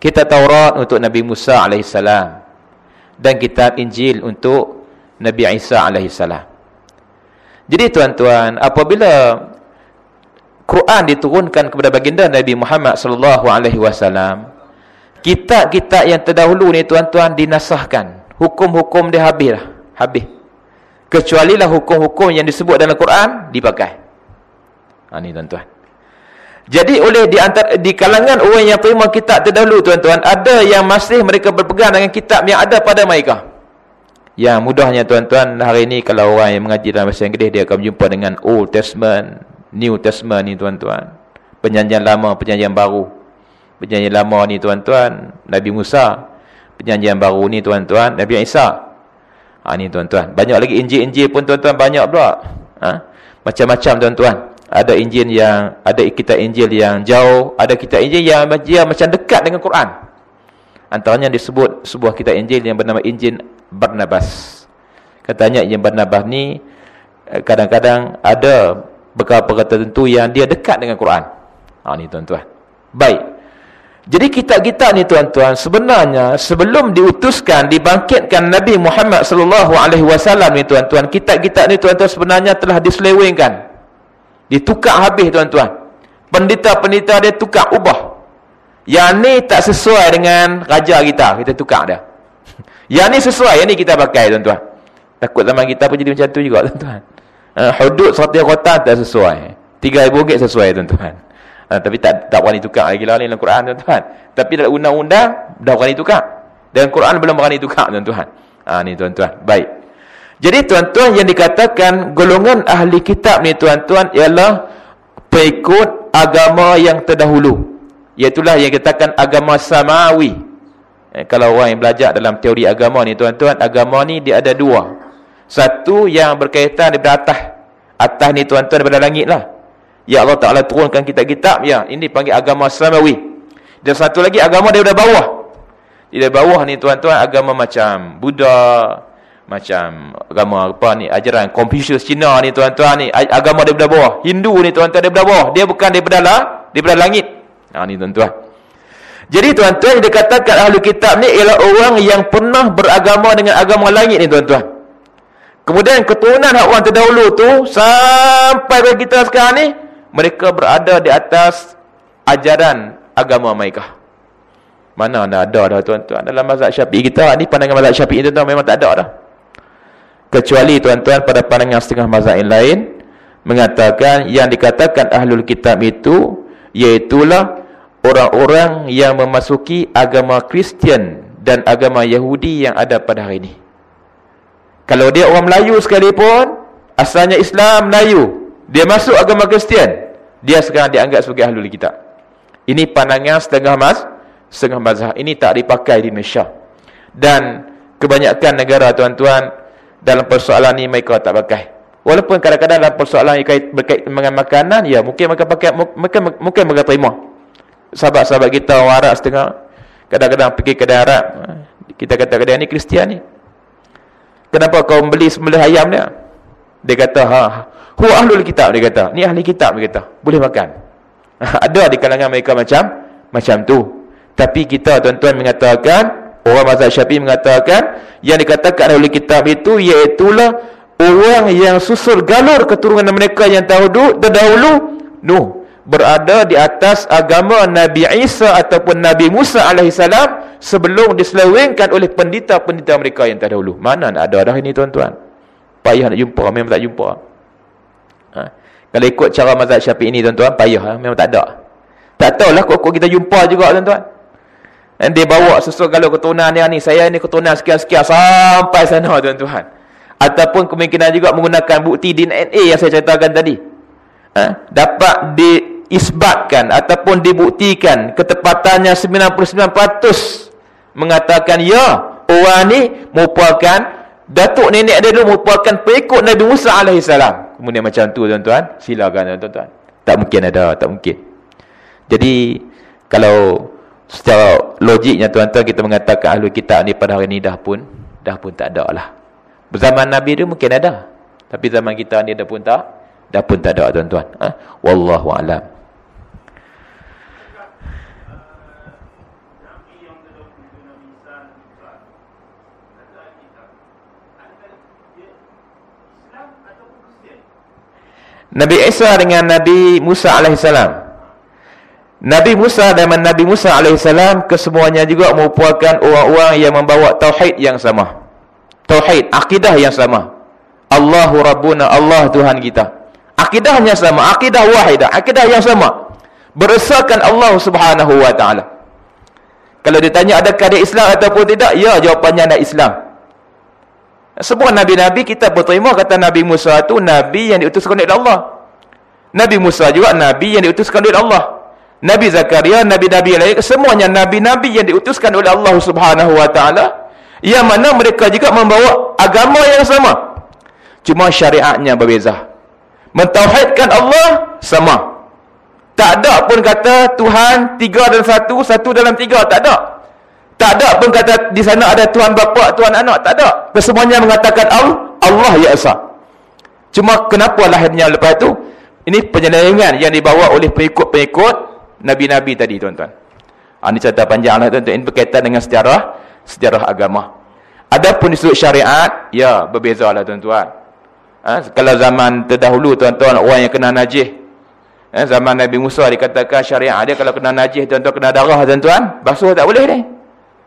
Kitab Taurat untuk Nabi Musa AS Dan kitab Injil untuk Nabi Isa AS Jadi tuan-tuan Apabila Quran diturunkan kepada baginda Nabi Muhammad SAW Kitab-kitab yang terdahulu ni tuan-tuan dinasahkan. Hukum-hukum dia habis lah. Habis. Kecuali lah hukum-hukum yang disebut dalam Quran Dipakai. Ha ni tuan-tuan jadi oleh di antara di kalangan orang yang terima kitab terdahulu tuan-tuan, ada yang masih mereka berpegang dengan kitab yang ada pada mereka. Yang mudahnya tuan-tuan, hari ini kalau orang yang mengaji dalam bahasa Inggeris dia akan berjumpa dengan Old Testament, New Testament ni tuan-tuan. Perjanjian lama, perjanjian baru. Perjanjian lama ni tuan-tuan, Nabi Musa. Perjanjian baru ni tuan-tuan, Nabi Isa. Ha ni tuan-tuan. Banyak lagi Injil-Injil pun tuan-tuan banyak pula. Ha? Macam-macam tuan-tuan ada Injil yang ada kitab Injil yang jauh, ada kitab Injil yang dia macam dekat dengan Quran. Antaranya disebut sebuah kitab Injil yang bernama Injil Barnabas. Katanya Injil Barnabas ni eh, kadang-kadang ada beberapa tertentu yang dia dekat dengan Quran. Ha ni tuan-tuan. Baik. Jadi kitab-kitab ni tuan-tuan sebenarnya sebelum diutuskan dibangkitkan Nabi Muhammad sallallahu alaihi wasallam ni tuan-tuan, kitab-kitab ni tuan-tuan sebenarnya telah diselewengkan Ditukar habis tuan-tuan. Pendeta-pendeta dia tukar, ubah. Yang ni tak sesuai dengan raja kita. Kita tukar dia. Yang ni sesuai, yang ni kita pakai tuan-tuan. Takut zaman kita pun jadi macam tu juga tuan-tuan. Uh, hudud serta kota tak sesuai. Tiga ribu ringgit sesuai tuan-tuan. Uh, tapi tak tak berani tukar lagi lah dalam Quran tuan-tuan. Tapi dalam undang-undang dah berani tukar. Dan Quran belum berani tukar tuan-tuan. Ha, ni tuan-tuan. Baik. Jadi tuan-tuan yang dikatakan golongan ahli kitab ni tuan-tuan ialah pengikut agama yang terdahulu. Iaitulah yang dikatakan agama samawi. Eh, kalau orang yang belajar dalam teori agama ni tuan-tuan, agama ni dia ada dua. Satu yang berkaitan daripada atas. Atas ni tuan-tuan daripada langit lah. Ya Allah Ta'ala turunkan kitab-kitab. Ya, ini panggil agama samawi. Dan satu lagi agama daripada bawah. Di bawah ni tuan-tuan agama macam Buddha, macam agama apa ni ajaran Confucius Cina ni tuan-tuan ni agama daripada bawah. Hindu ni tuan-tuan daripada bawah. Dia bukan daripada lah daripada langit. Ha ni tuan-tuan. Jadi tuan-tuan dikatakan ahli kitab ni ialah orang yang pernah beragama dengan agama langit ni tuan-tuan. Kemudian keturunan hak orang terdahulu tu sampai kepada kita sekarang ni mereka berada di atas ajaran agama mereka mana ada dah tuan-tuan. Dalam mazhab syafi'i kita ni pandangan mazhab syafi'i tuan-tuan memang tak ada dah kecuali tuan-tuan pada pandangan setengah mazhab yang lain mengatakan yang dikatakan ahlul kitab itu iaitulah orang-orang yang memasuki agama Kristian dan agama Yahudi yang ada pada hari ini. Kalau dia orang Melayu sekalipun asalnya Islam Melayu dia masuk agama Kristian dia sekarang dianggap sebagai ahlul kitab. Ini pandangan setengah mas setengah mazhab. Ini tak dipakai di Indonesia dan kebanyakan negara tuan-tuan dalam persoalan ni mereka tak pakai. Walaupun kadang-kadang dalam persoalan yang kait, berkait dengan makanan, ya mungkin mereka pakai, mungkin, mungkin mereka terima. Sahabat-sahabat kita orang Arab setengah, kadang-kadang pergi kedai Arab, kita kata kedai ni Kristian ni. Kenapa kau beli sembelih ayam dia? Dia kata, ha, hu ahlul kitab, dia kata. Ni ahli kitab, dia kata. Boleh makan. Ada di kalangan mereka macam macam tu. Tapi kita tuan-tuan mengatakan, orang mazhab syafi'i mengatakan, yang dikatakan oleh kitab itu, iaitulah orang yang susul galur keturunan mereka yang terdahulu, terdahulu Nuh berada di atas agama Nabi Isa ataupun Nabi Musa alaihissalam sebelum diselewengkan oleh pendita-pendita mereka yang terdahulu. Mana nak ada dah ini tuan-tuan? Payah nak jumpa, memang tak jumpa. Ha? Kalau ikut cara mazhab syafi'i ini tuan-tuan, payah, ha? memang tak ada. Tak tahulah kok kita jumpa juga tuan-tuan. Dia bawa sesuatu keturunan dia ni, saya ni keturunan sekian-sekian sampai sana tuan-tuan. Ataupun kemungkinan juga menggunakan bukti DNA yang saya ceritakan tadi. Ha? Dapat di isbatkan ataupun dibuktikan ketepatannya 99% mengatakan ya orang ni merupakan datuk nenek dia dulu merupakan pengikut Nabi Musa alaihissalam kemudian macam tu tuan-tuan silakan tuan-tuan tak mungkin ada tak mungkin jadi kalau secara logiknya tuan-tuan kita mengatakan ahli kitab ni pada hari ni dah pun dah pun tak ada lah. Berzaman Nabi dia mungkin ada. Tapi zaman kita ni dah pun tak dah pun tak ada tuan-tuan. Ha? wallahu alam. Nabi Isa dengan Nabi Musa AS Nabi Musa dan Nabi Musa AS kesemuanya juga merupakan orang-orang yang membawa tauhid yang sama. Tauhid, akidah yang sama. Allahu Rabbuna, Allah Tuhan kita. Akidahnya sama, akidah wahidah akidah yang sama. Beresakan Allah subhanahu wa ta'ala. Kalau ditanya adakah dia Islam ataupun tidak ya jawapannya ada Islam. Semua Nabi-Nabi kita berterima kata Nabi Musa itu Nabi yang diutuskan oleh Allah. Nabi Musa juga Nabi yang diutuskan oleh Allah. Nabi Zakaria, Nabi-Nabi lain, semuanya Nabi-Nabi yang diutuskan oleh Allah subhanahu wa ta'ala. Yang mana mereka juga membawa agama yang sama. Cuma syariatnya berbeza. Mentauhidkan Allah, sama. Tak ada pun kata Tuhan tiga dan satu, satu dalam tiga. Tak ada. Tak ada pun kata di sana ada Tuhan bapa, Tuhan anak, tak ada. Kesemuanya mengatakan Allah, Allah ya Esa. Cuma kenapa lahirnya lepas itu? Ini penyelewengan yang dibawa oleh pengikut-pengikut Nabi-Nabi tadi tuan-tuan. Ha, ini cerita panjang lah tuan-tuan. Ini berkaitan dengan sejarah, sejarah agama. Adapun disebut syariat, ya berbeza lah tuan-tuan. Ha, kalau zaman terdahulu tuan-tuan, orang yang kena najih. Ha, zaman Nabi Musa dikatakan syariat dia kalau kena najih tuan-tuan, kena darah tuan-tuan. Basuh tak boleh ni.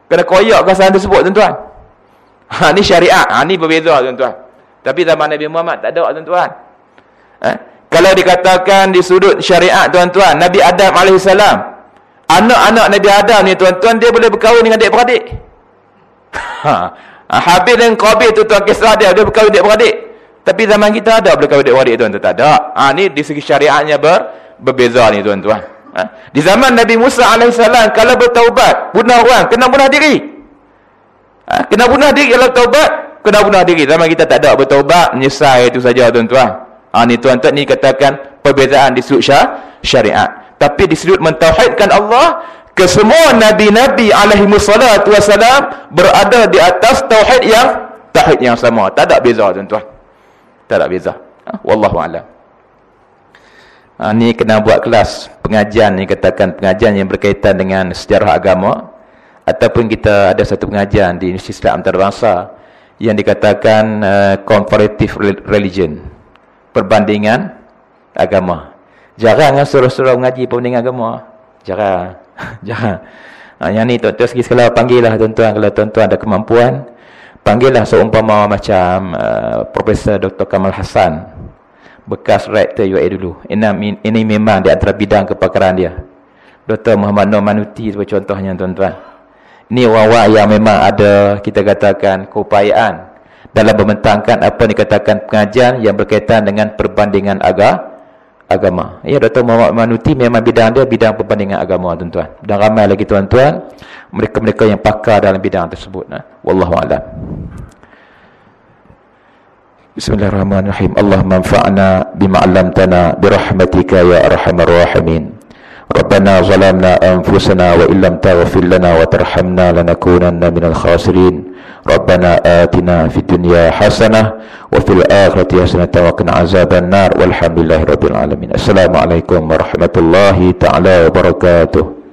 Kena koyak kasaran tersebut tuan-tuan. Ha ni syariat. Ha ni berbeza tuan-tuan. Tapi zaman Nabi Muhammad tak ada tuan-tuan. Ha? Kalau dikatakan di sudut syariat tuan-tuan, Nabi Adam AS. Anak-anak Nabi Adam ni tuan-tuan dia boleh berkahwin dengan adik-beradik. Ha. ha. Habil dan Qabil tu tuan kisah dia dia berkahwin adik-beradik. Tapi zaman kita ada boleh kahwin adik-beradik tuan-tuan tak ada. Ha ni di segi syariatnya ber berbeza ni tuan-tuan. Ha? Di zaman Nabi Musa AS, kalau bertaubat, bunuh orang, kena bunuh diri. Ha? Kena bunuh diri kalau taubat, kena bunuh diri. Zaman kita tak ada bertaubat, menyesal itu saja tuan-tuan. Ha, ni tuan-tuan ni katakan perbezaan di sudut syariat. Tapi di sudut mentauhidkan Allah, kesemua Nabi-Nabi alaihi wassalatu wassalam berada di atas tauhid yang tauhid yang sama. Tak ada beza tuan-tuan. Tak ada beza. Ha? Wallahu'alam. Ha, ni kena buat kelas pengajian ni katakan pengajian yang berkaitan dengan sejarah agama ataupun kita ada satu pengajian di Universiti Islam Antarabangsa yang dikatakan uh, comparative religion perbandingan agama jarang kan suruh-suruh mengaji perbandingan agama jarang jarang ha, yang ni tuan-tuan sekali sekala panggillah tuan-tuan kalau tuan-tuan ada kemampuan panggillah seumpama macam uh, Profesor Dr. Kamal Hassan bekas rektor UAE dulu. Ini, ini memang di antara bidang kepakaran dia. Dr. Muhammad Nur Manuti sebagai contohnya tuan-tuan. Ini orang-orang yang memang ada kita katakan keupayaan dalam membentangkan apa yang dikatakan pengajian yang berkaitan dengan perbandingan aga, agama. Ya Dr. Muhammad Manuti memang bidang dia bidang perbandingan agama tuan-tuan. Dan ramai lagi tuan-tuan mereka-mereka yang pakar dalam bidang tersebut. Nah. Wallahu a'lam. Bismillahirrahmanirrahim. Allahumma anfa'na bima 'allamtana bi rahmatika ya arhamar rahimin. Rabbana zalamna anfusana wa illam taghfir lana wa tarhamna lanakunanna minal khasirin. Rabbana atina fid dunya hasanah wa fil akhirati hasanah wa qina azaban nar walhamdulillahi rabbil alamin. Assalamualaikum warahmatullahi taala wabarakatuh.